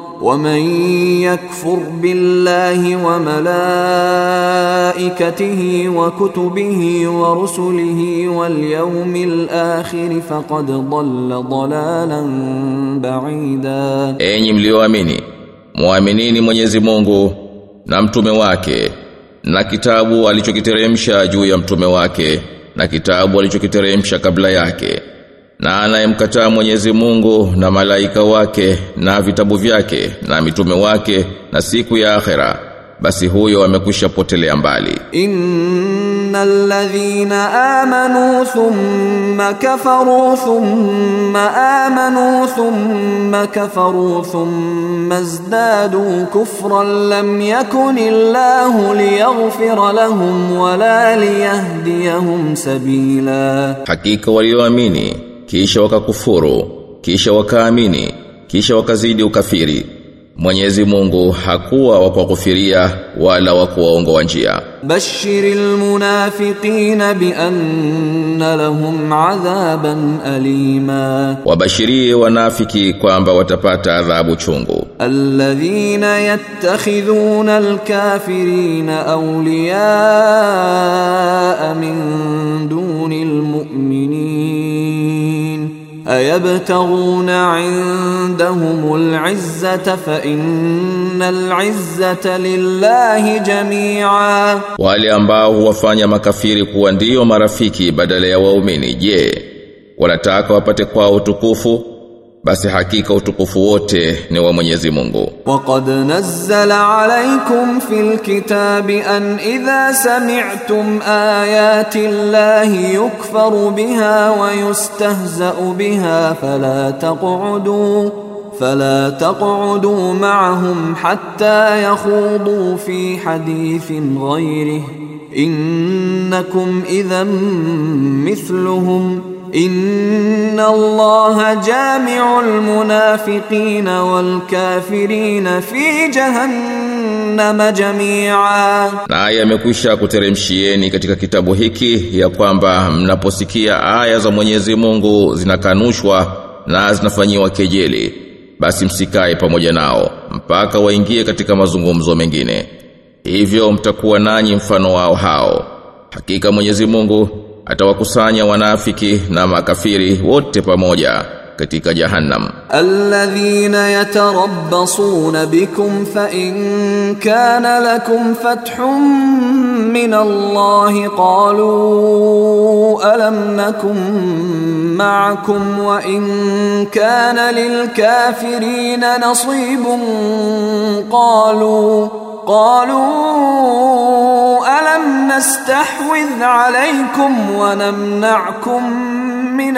ومن يكفر بالله وملائكته وكتبه ورسله واليوم الاخر فقد ضل ضلالا بعيدا Enyi mlioamini, muaminini Mwenyezi Mungu na mtume wake na kitabu alichokiteremsha juu ya mtume wake na kitabu alichokiteremsha kabla yake. na anayemkataa Mwenyezi Mungu na malaika wake na vitabu vyake na mitume wake na siku ya akhera basi huyo amekwisha potelea mbali. Innal ladhina amanu thumma kafaru thumma amanu thumma kafaru thumma zdadu kufran lam yakun illahu liyaghfira lahum wala liyahdiyahum sabila. Hakika walioamini kisha wakakufuru, kisha wakaamini, kisha wakazidi ukafiri. Mwenyezi Mungu hakuwa wa kukufiria wala wa kuwaongoa njia. Bashiril munafiqin bi anna lahum adhaban alima. Wabashirie wanafiki kwamba watapata adhabu chungu. Alladhina yattakhidhuna alkafirina awliyaa min dunil mu'minin أيبتغون عندهم العزة فإن العزة لله جميعا. وعلي أمباه وفان يا مكافير قوان ديو مرافيكي بدل يا وومين جي ولا تاكوا باتكوا وتكوفوا basi hakika utukufu wote ni wa Mwenyezi Mungu. Waqad nazzala alaykum fil kitabi an idha sami'tum ayati Allahi yukfaru biha wa yustahza'u biha fala taq'udu فلا تقعدوا معهم حتى يخوضوا في حديث غيره إنكم إذا مثلهم Inna Allah jami'ul munafiqin wal kafirin fi jahannam jami'a. Aya imekwisha kuteremshieni katika kitabu hiki ya kwamba mnaposikia aya za Mwenyezi Mungu zinakanushwa na zinafanyiwa kejeli basi msikae pamoja nao mpaka waingie katika mazungumzo mengine hivyo mtakuwa nanyi mfano wao hao hakika Mwenyezi Mungu atawakusanya wanafiki na makafiri wote pamoja katika jahannam. Alladhina yatarabbasuna bikum fa in kana lakum fathun min Allah qalu alam nakum ma'akum wa in kana lil nasibun qalu قالوا ألم نستحوذ عليكم ونمنعكم من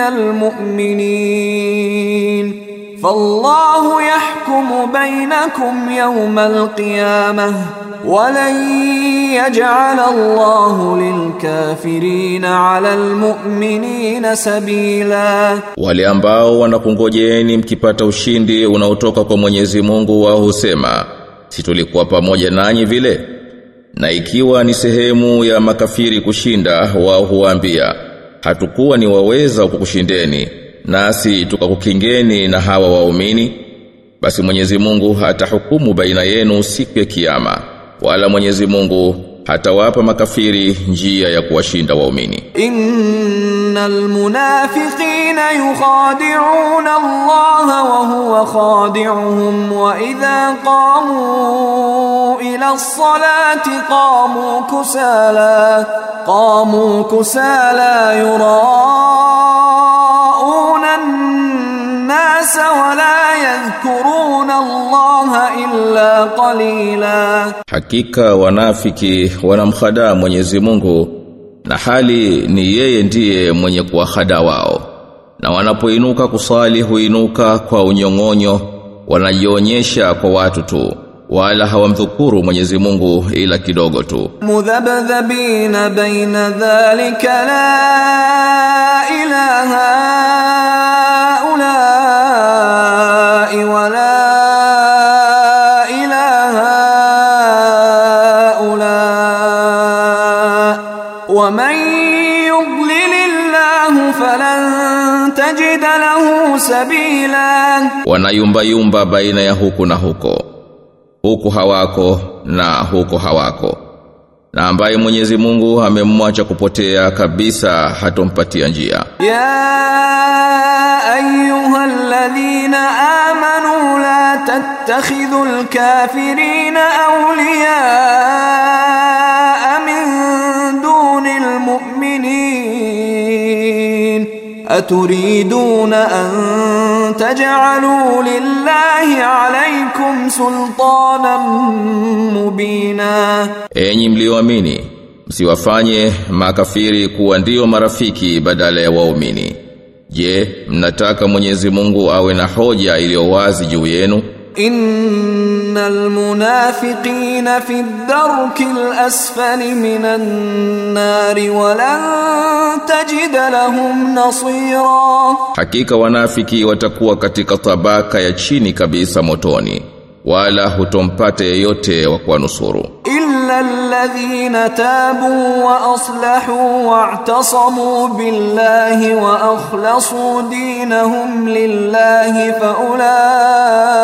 المؤمنين فالله يحكم بينكم يوم القيامة ولن يجعل الله للكافرين على المؤمنين سبيلا wale ambao wanakungojeeni mkipata ushindi unaotoka kwa Mwenyezi Mungu wao husema si tulikuwa pamoja nanyi vile? Na ikiwa ni sehemu ya makafiri kushinda wao huambia hatukuwa ni waweza kukushindeni nasi tukakukingeni na hawa waumini? Basi Mwenyezi Mungu hatahukumu baina yenu siku ya kiyama wala Mwenyezi Mungu hatawapa makafiri njia ya kuwashinda waumini إن المنافقين يخادعون الله وهو خادعهم وإذا قاموا إلى الصلاة قاموا كسالى قاموا كسالى يراءون الناس ولا يذكرون الله إلا قليلا Hakika wanafiki wanamhadaa Mwenyezi Mungu na hali ni yeye ndiye mwenye kuwahada wao. Na wanapoinuka kusali huinuka kwa unyong'onyo, wanajionyesha kwa watu tu, wala hawamdhukuru Mwenyezi Mungu ila kidogo tu مذبذبين بين ذلك لا إله falan tajida lahu sabila. Wanayumba yumba baina ya huku na huko. Huku hawako na huko hawako. Na ambaye Mwenyezi Mungu amemwacha kupotea kabisa hatompatia njia. Ya ayyuhalladhina amanu la tattakhidhul kafirina awliya. أتريدون أن تجعلوا لله عليكم سلطانا مبينا enyi mlioamini msiwafanye makafiri kuwa ndio marafiki badala ya waumini je mnataka Mwenyezi Mungu awe na hoja iliyo wazi juu yenu إن المنافقين في الدرك الأسفل من النار ولن تجد لهم نصيرا. حقيقة ونافقي وتكوى katika طباك يتشيني كبيس motoni wala hutompata yeyote wa kuwanusuru illa alladhina tabu wa aslahu wa'tasamu billahi wa akhlasu dinahum lillahi fa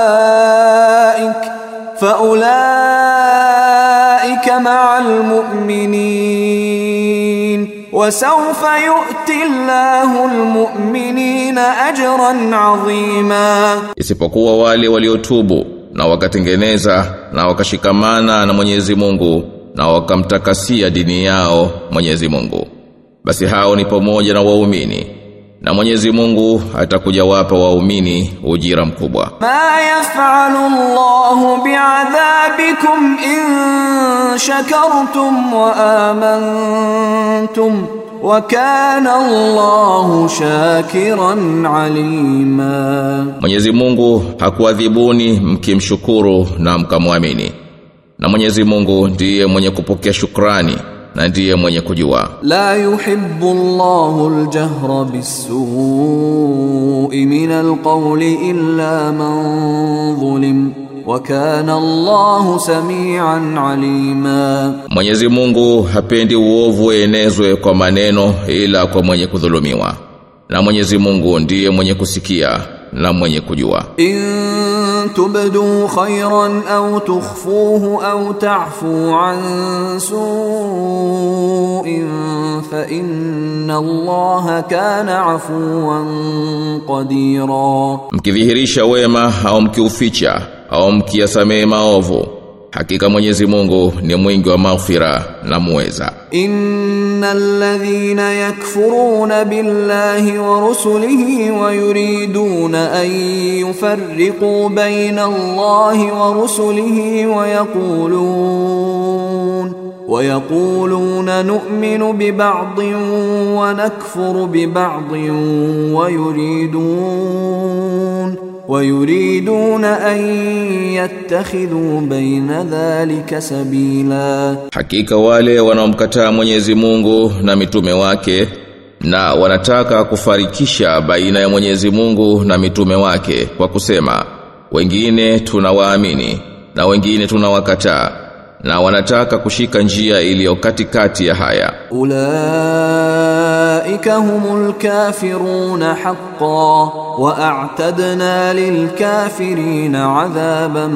ulaik fa ulaik ma'al mu'minin وسوف يؤتي الله المؤمنين أجرا عظيما isipokuwa wale waliotubu na wakatengeneza na wakashikamana na Mwenyezi Mungu na wakamtakasia dini yao Mwenyezi Mungu basi hao ni pamoja na waumini na Mwenyezi Mungu atakuja wapa waumini ujira mkubwa. Ma yaf'alu Allahu bi'adhabikum in shakartum wa amantum wa kana Allahu shakiran alima, Mwenyezi Mungu hakuadhibuni mkimshukuru na mkamwamini, na Mwenyezi Mungu ndiye mwenye kupokea shukrani na ndiye mwenye kujua. La yuhibbu Allahu aljahra bisu'i min alqawli illa man dhulim ظلم وكان الله سميعا عليما Mwenyezi Mungu hapendi uovu uenezwe kwa maneno ila kwa mwenye kudhulumiwa. Na Mwenyezi Mungu ndiye mwenye kusikia na mwenye kujua. إن تبدوا خيرا أو تخفوه أو تعفوا عن سوء فإن الله كان عفوا قديرا Mkidhihirisha wema au mkiuficha au mkiyasamee maovu hakika Mwenyezi Mungu ni mwingi wa maghfira na muweza innal ladhina yakfuruna billahi wa rusulihi wa yuriduna an yufarriqu baina Allahi wa rusulihi wa yaqulun ويقولون نؤمن ببعض ونكفر ببعض ويريدون wayuriduna an yattakhidhu baina dhalika sabila, hakika wale wanaomkataa Mwenyezi Mungu na mitume wake na wanataka kufarikisha baina ya Mwenyezi Mungu na mitume wake kwa kusema wengine tunawaamini na wengine tunawakataa na wanataka kushika njia iliyo katikati ya haya. Ulaika humul kafirun haqqan wa a'tadna lilkafirin adhaban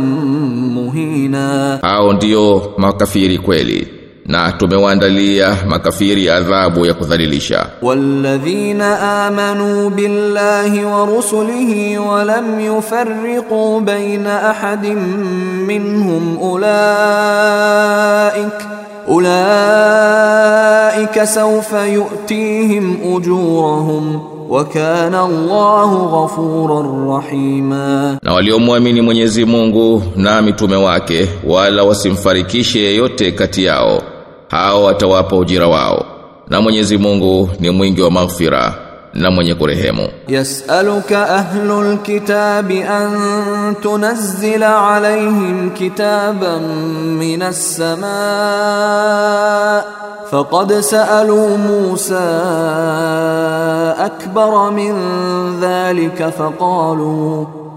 muhina. Hao ndio makafiri kweli na tumewaandalia makafiri adhabu ya kudhalilisha. Walladhina amanu billahi wa rusulihi wa lam yufarriqu baina ahadin minhum ulaik ulaika sawfa yu'tihim ujurahum wa kana Allahu ghafurar rahima. Na waliomwamini Mwenyezi Mungu na mitume wake wala wasimfarikishe yeyote kati yao hao atawapa ujira wao na Mwenyezi Mungu ni mwingi wa maghfira na mwenye kurehemu. Yasaluka ahlul kitabi an tunazzila alaihim kitaban minas samaa faqad saalu Musa akbara min dhalika faqalu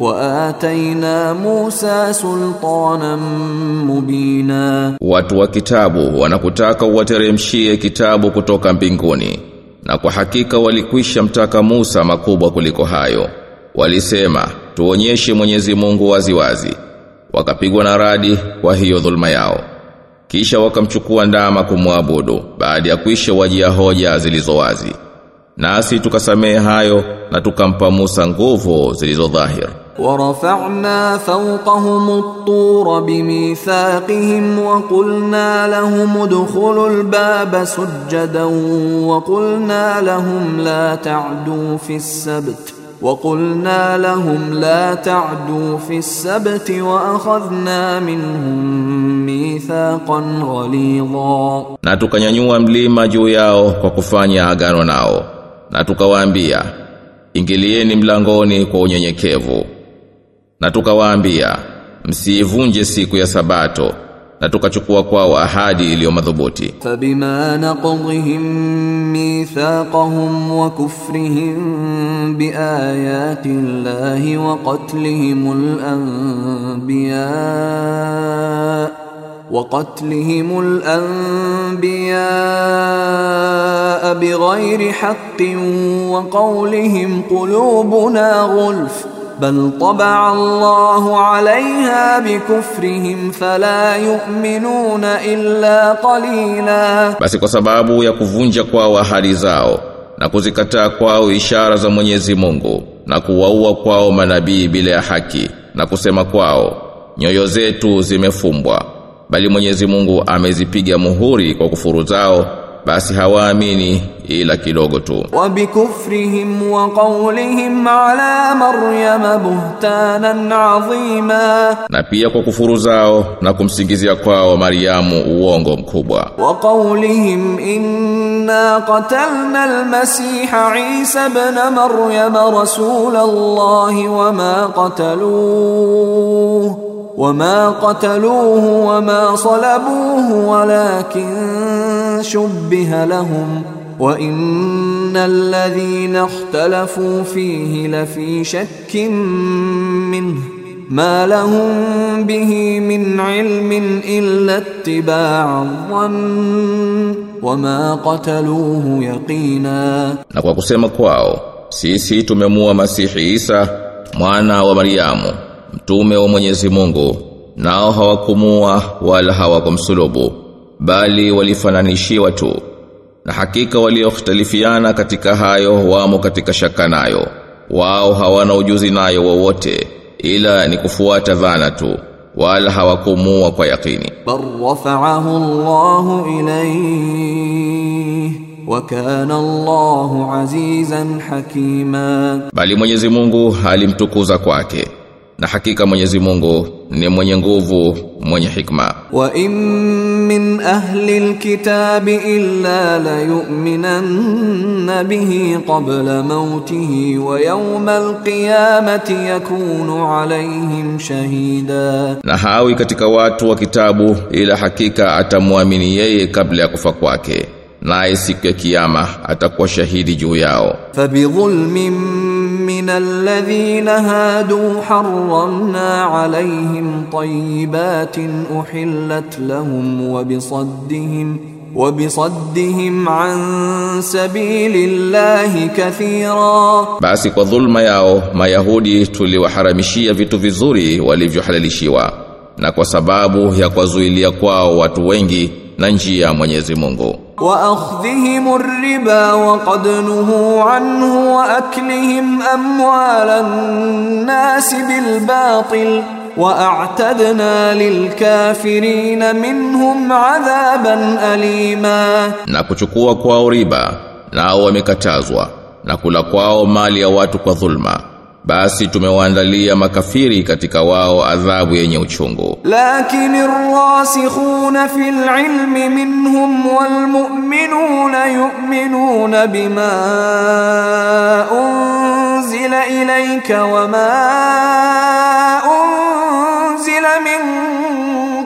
Waataina Musa sultanan mubina, watu wa kitabu wanakutaka uwateremshie kitabu kutoka mbinguni, na kwa hakika walikwisha mtaka Musa makubwa kuliko hayo. Walisema, tuonyeshe Mwenyezi Mungu waziwazi, wakapigwa na radi kwa hiyo dhulma yao. Kisha wakamchukua ndama kumwabudu baada ya kuisha wajia hoja zilizowazi. Nasi tukasamehe hayo na tukampa Musa nguvu zilizodhahiri. ورفعنا فوقهم الطور بميثاقهم وقلنا لهم ادخلوا الباب سجدا وقلنا لهم لا تعدوا في السبت وقلنا لهم لا تعدوا في السبت وأخذنا منهم ميثاقا غليظا na tukanyanyua mlima juu yao kwa kufanya agano nao na tukawaambia ingilieni mlangoni kwa unyenyekevu na tukawaambia msiivunje siku ya sabato na tukachukua kwao ahadi iliyo madhubuti. فبما نقضهم ميثاقهم وكفرهم بآيات الله وقتلهم الأنبياء وقتلهم الأنبياء بغير حق وقولهم قلوبنا غلف بل طبع الله عليها بكفرهم فلا يؤمنون إلا قليلا basi kwa sababu ya kuvunja kwao ahadi zao na kuzikataa kwao ishara za Mwenyezi Mungu na kuwaua kwao manabii bila ya haki na kusema kwao nyoyo zetu zimefumbwa bali Mwenyezi Mungu amezipiga muhuri kwa kufuru zao basi hawaamini ila kidogo tu. Wa bikufrihim wa qawlihim ala maryam buhtanan azima. Na pia kwa kufuru zao na kumsingizia kwao maryamu uongo mkubwa. Wa qawlihim inna qatalna almasih isa ibn maryam rasul allah wa ma qataluhu وما قتلوه وما صلبوه ولكن شبه لهم وإن الذين اختلفوا فيه لفي شك منه ما لهم به من علم إلا اتباع الظن وما قتلوه يقينا na kwa kusema kwao sisi tumemua Masihi Isa mwana wa mtume wa Mwenyezi Mungu nao hawakumua wala hawakumsulubu bali walifananishiwa tu na hakika waliokhtalifiana katika hayo wamo katika shaka nayo wao hawana ujuzi nayo wowote ila ni kufuata dhana tu wala hawakumua kwa yakini بل رفعه الله إليه وكان الله عزيزا حكيما bali Mwenyezi Mungu alimtukuza kwake na hakika Mwenyezi Mungu ni mwenye nguvu mwenye hikma. Wa in min ahli alkitabi illa la yu'minanna bihi qabla mautihi wa yawma alqiyamati yakunu alayhim shahida. Na hawi katika watu wa kitabu ila hakika atamwamini yeye kabla ya kufa kwake naye siku ya kiyama atakuwa shahidi juu yao. Fabidhulmin min alladhina hadu harramna alayhim tayyibatin uhillat lahum wa bisaddihim wa bisaddihim an sabilillahi kathira, basi kwa dhulma yao Mayahudi tuliwaharamishia vitu vizuri walivyohalalishiwa na kwa sababu ya kuwazuilia kwao watu wengi na njia ya Mwenyezi Mungu وأخذهم الربا وقد نهوا عنه وأكلهم أموال الناس بالباطل وأعتدنا للكافرين منهم عذابا أليما. na kuchukua kwao riba nao wamekatazwa na kula kwao mali basi tumewaandalia makafiri katika wao adhabu yenye uchungu. Lakini rasikhuna fil ilmi minhum wal mu'minuna yu'minuna bima unzila ilayka wama unzila min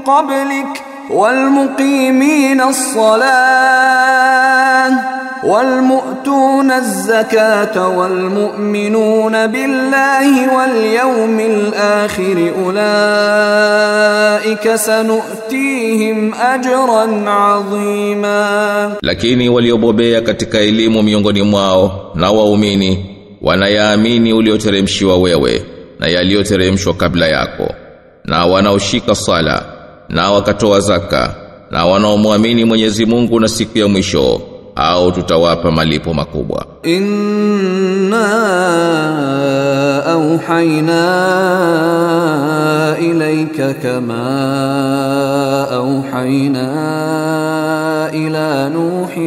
qablik wal muqimina as-salah والمؤتون الزكاة والمؤمنون بالله واليوم الآخر أولئك سنؤتيهم أجرا عظيما lakini waliobobea katika elimu miongoni mwao na waumini wanayaamini ulioteremshiwa wewe na yaliyoteremshwa kabla yako na wanaoshika sala na wakatoa zaka na wanaomwamini Mwenyezi Mungu na siku ya mwisho au tutawapa malipo makubwa إنا أوحينا إليك كما أوحينا إلى نوح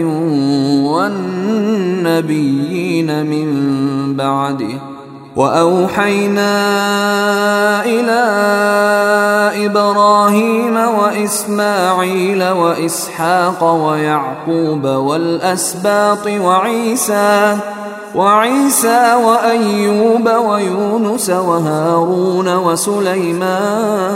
والنبيين من بعده وأوحينا إلى إبراهيم وإسماعيل وإسحاق ويعقوب والأسباط وعيسى وعيسى وأيوب ويونس وهارون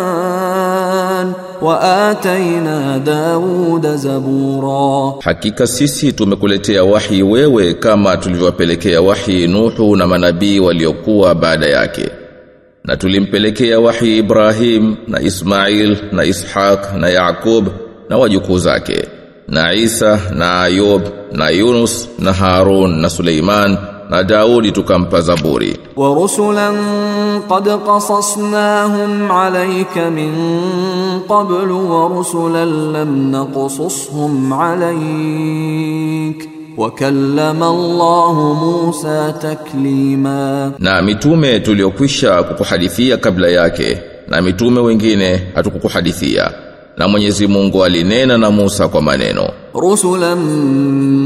وسليمان وآتينا داود زبورا Hakika sisi tumekuletea wahi wewe kama tulivyowapelekea wahi Nuhu na manabii waliokuwa baada yake. Na tulimpelekea wahi Ibrahim na Ismail na Ishaq na Yakub na wajukuu zake na Isa na Ayub na Yunus na Harun na Suleiman na Daudi tukampa Zaburi. ورسلا قد قصصناهم عليك من قبل ورسلا لم نقصصهم عليك wakallama Allah Musa taklima, na mitume tuliyokwisha kukuhadithia kabla yake na mitume wengine hatukukuhadithia na Mwenyezi Mungu alinena na Musa kwa maneno. Rusulan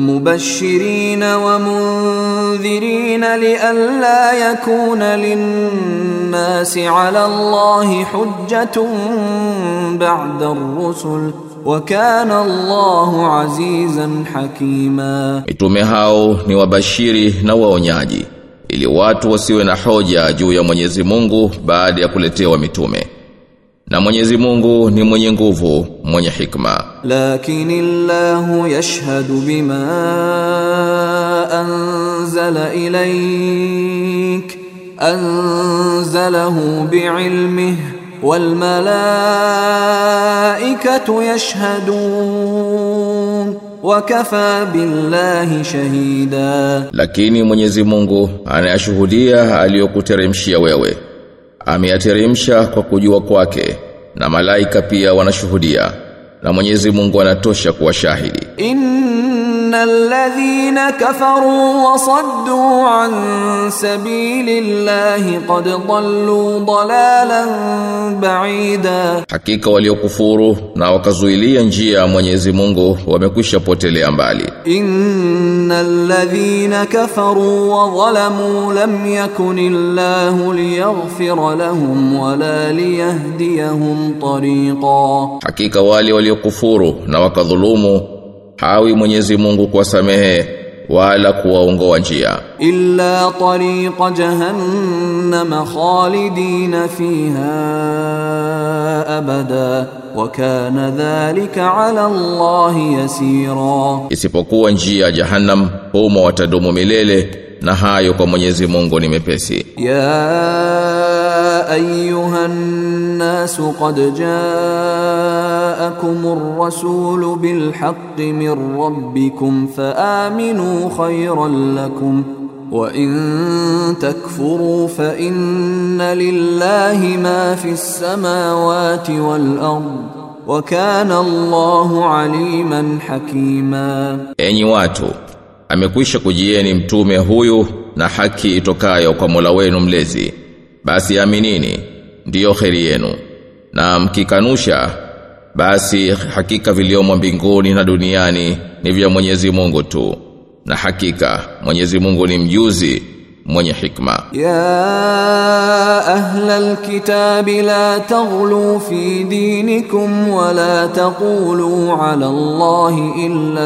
mubashirina wa mundhirina lialla yakuna linnasi ala Allahi hujjatun ba'da ar-rusul wa kana Allahu azizan hakima. Mitume hao ni wabashiri na waonyaji ili watu wasiwe na hoja juu ya Mwenyezi Mungu baada ya kuletewa mitume. Na Mwenyezi Mungu ni mwenye nguvu, mwenye hikma. Lakini Allah yashhadu bima anzala ilayk anzalahu bi'ilmihi wal malaikatu yashhadun wakafa billahi shahida. Lakini Mwenyezi Mungu anayashuhudia aliyokuteremshia wewe Ameyateremsha kwa kujua kwake na malaika pia wanashuhudia. Na Mwenyezi Mungu anatosha kuwa shahidi. الذين كفروا وصدوا عن سبيل الله قد ضلوا ضلالا بعيدا. حقيقة وليو كفورو نا وكزويليا نجيا مونيزي مونغو ومكوشا بوتيلي أمبالي إن الذين كفروا وظلموا لم يكن الله ليغفر لهم ولا ليهديهم طريقا. حقيقة والي وليو كفورو نا وكظلومو hawi Mwenyezi Mungu kuwasamehe wala kuwaongoa njia. Illa tariq jahannam khalidina fiha abada wa kana dhalika ala Allah yasira. Isipokuwa njia jahannam humo watadumu milele na hayo kwa Mwenyezi Mungu ni mepesi. يا أيها الناس قد جاءكم الرسول بالحق من ربكم فآمنوا خيرا لكم وإن تكفروا فإن لله ما في السماوات والأرض وكان الله عليما حكيما enyi watu amekwisha kujieni mtume huyu na haki itokayo kwa Mola wenu mlezi. Basi aminini ndiyo kheri yenu. Na mkikanusha basi hakika viliomo mbinguni na duniani ni vya Mwenyezi Mungu tu. Na hakika Mwenyezi Mungu ni mjuzi mwenye hikma. Ya ahla alkitab la taghlu fi dinikum wa taqulu ala allahi illa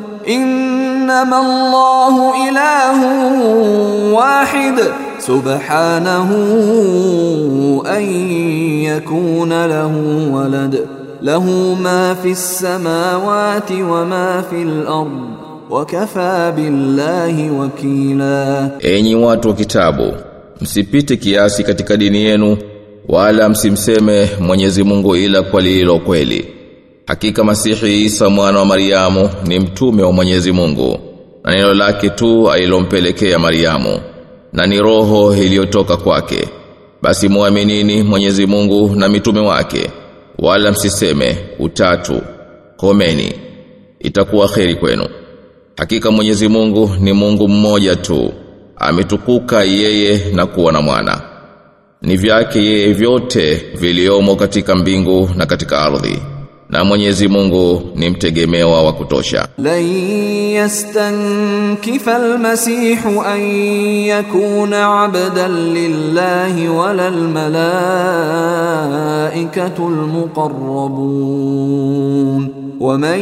innama Allahu ilahu wahid subhanahu an yakuna lahu walad lahu ma fis samawati wa ma fil ardh wakafa billahi wakila enyi watu wa kitabu msipite kiasi katika dini yenu wala msimseme Mwenyezi Mungu ila kwa lililo kweli. Hakika Masihi Isa mwana wa Mariamu ni mtume wa Mwenyezi Mungu, na neno lake tu alilompelekea Mariamu, na ni roho iliyotoka kwake. Basi muaminini Mwenyezi Mungu na mitume wake, wala msiseme utatu, komeni, itakuwa kheri kwenu. Hakika Mwenyezi Mungu ni Mungu mmoja tu, ametukuka yeye na kuwa na mwana. Ni vyake yeye vyote viliomo katika mbingu na katika ardhi Na Mwenyezi Mungu ni mtegemewa wa kutosha. لن يستنكف المسيح أن يكون عبدا لله ولا الملائكة المقربون ومن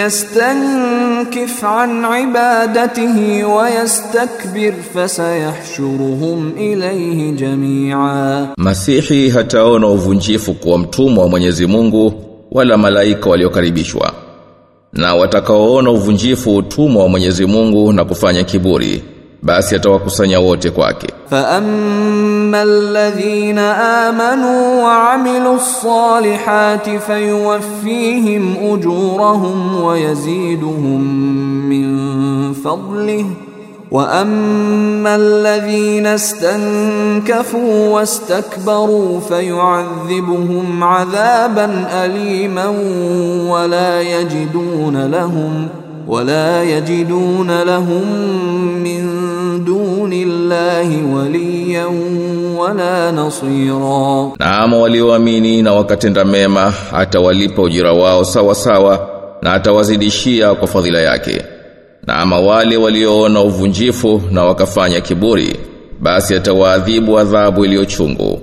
يستنكف عن عبادته ويستكبر فسيحشرهم إليه جميعا Masihi hataona uvunjifu kuwa mtumwa wa Mwenyezi Mungu wala malaika waliokaribishwa na watakaoona uvunjifu utumwa wa Mwenyezi Mungu na kufanya kiburi basi atawakusanya wote kwake. Fa ammal ladhina amanu wa amilus salihati fayuwaffihim ujurahum wa yaziduhum min fadlihi. وأما الذين استنكفوا واستكبروا فيعذبهم عذابا أليما ولا يجدون لهم ولا يجدون لهم من دون الله وليا ولا نصيرا Na ama walioamini na wakatenda mema atawalipa ujira wao sawa sawa na atawazidishia kwa fadhila yake. na ama wale walioona uvunjifu na wakafanya kiburi, basi atawaadhibu adhabu iliyochungu.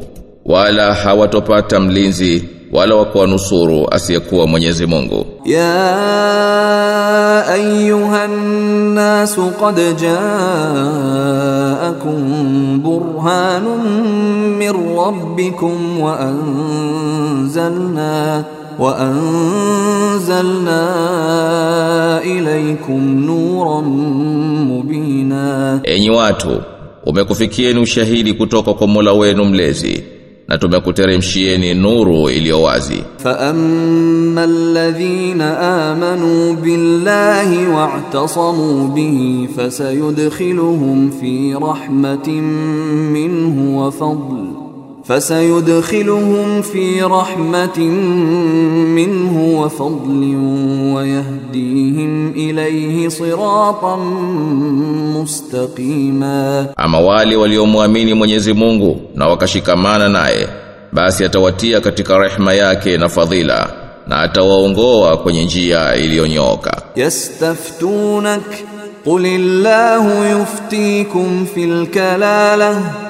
Wala hawatopata mlinzi wala wakuwa nusuru asiyekuwa Mwenyezi Mungu. Ya ayyuhan nas qad ja'akum burhanun min rabbikum wa anzalna وأنزلنا إليكم نورا مبينا Enyi watu, umekufikieni ushahidi kutoka kwa Mola wenu mlezi na tumekuteremshieni nuru iliyo wazi. فأما الذين آمنوا بالله واعتصموا به فسيدخلهم في رحمة منه وفضل فسيدخلهم في رحمة منه وفضل ويهديهم إليه صراطا مستقيما. أما والي واليوم أميني من يزمونه نوكشك مانا ناي بس يتواتيا كتك رحمة ياكي نفضيلا na atawaongoa kwenye njia iliyonyooka yastaftunak qulillahu yuftikum fil kalalah.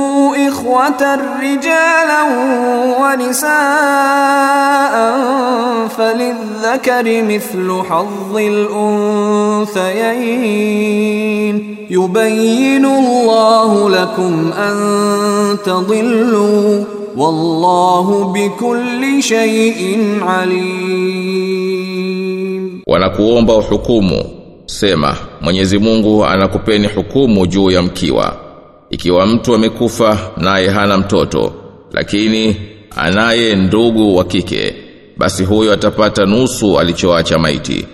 كونوا إخوة رجالا ونساء فللذكر مثل حظ الأنثيين يبين الله لكم أن تضلوا والله بكل شيء عليم wanakuomba uhukumu sema Mwenyezi Mungu anakupeni hukumu juu ya mkiwa ikiwa mtu amekufa naye hana mtoto lakini anaye ndugu wa kike basi huyo atapata nusu alichoacha maiti.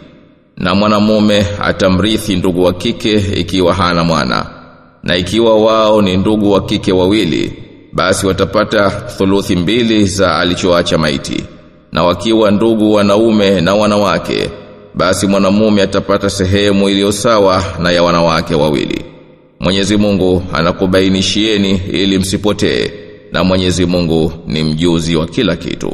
Na mwanamume atamrithi ndugu wa kike ikiwa hana mwana. Na ikiwa wao ni ndugu wa kike wawili basi watapata thuluthi mbili za alichoacha maiti. Na wakiwa ndugu wanaume na wanawake basi mwanamume atapata sehemu iliyo sawa na ya wanawake wawili Mwenyezi Mungu anakubainishieni ili msipotee na Mwenyezi Mungu ni mjuzi wa kila kitu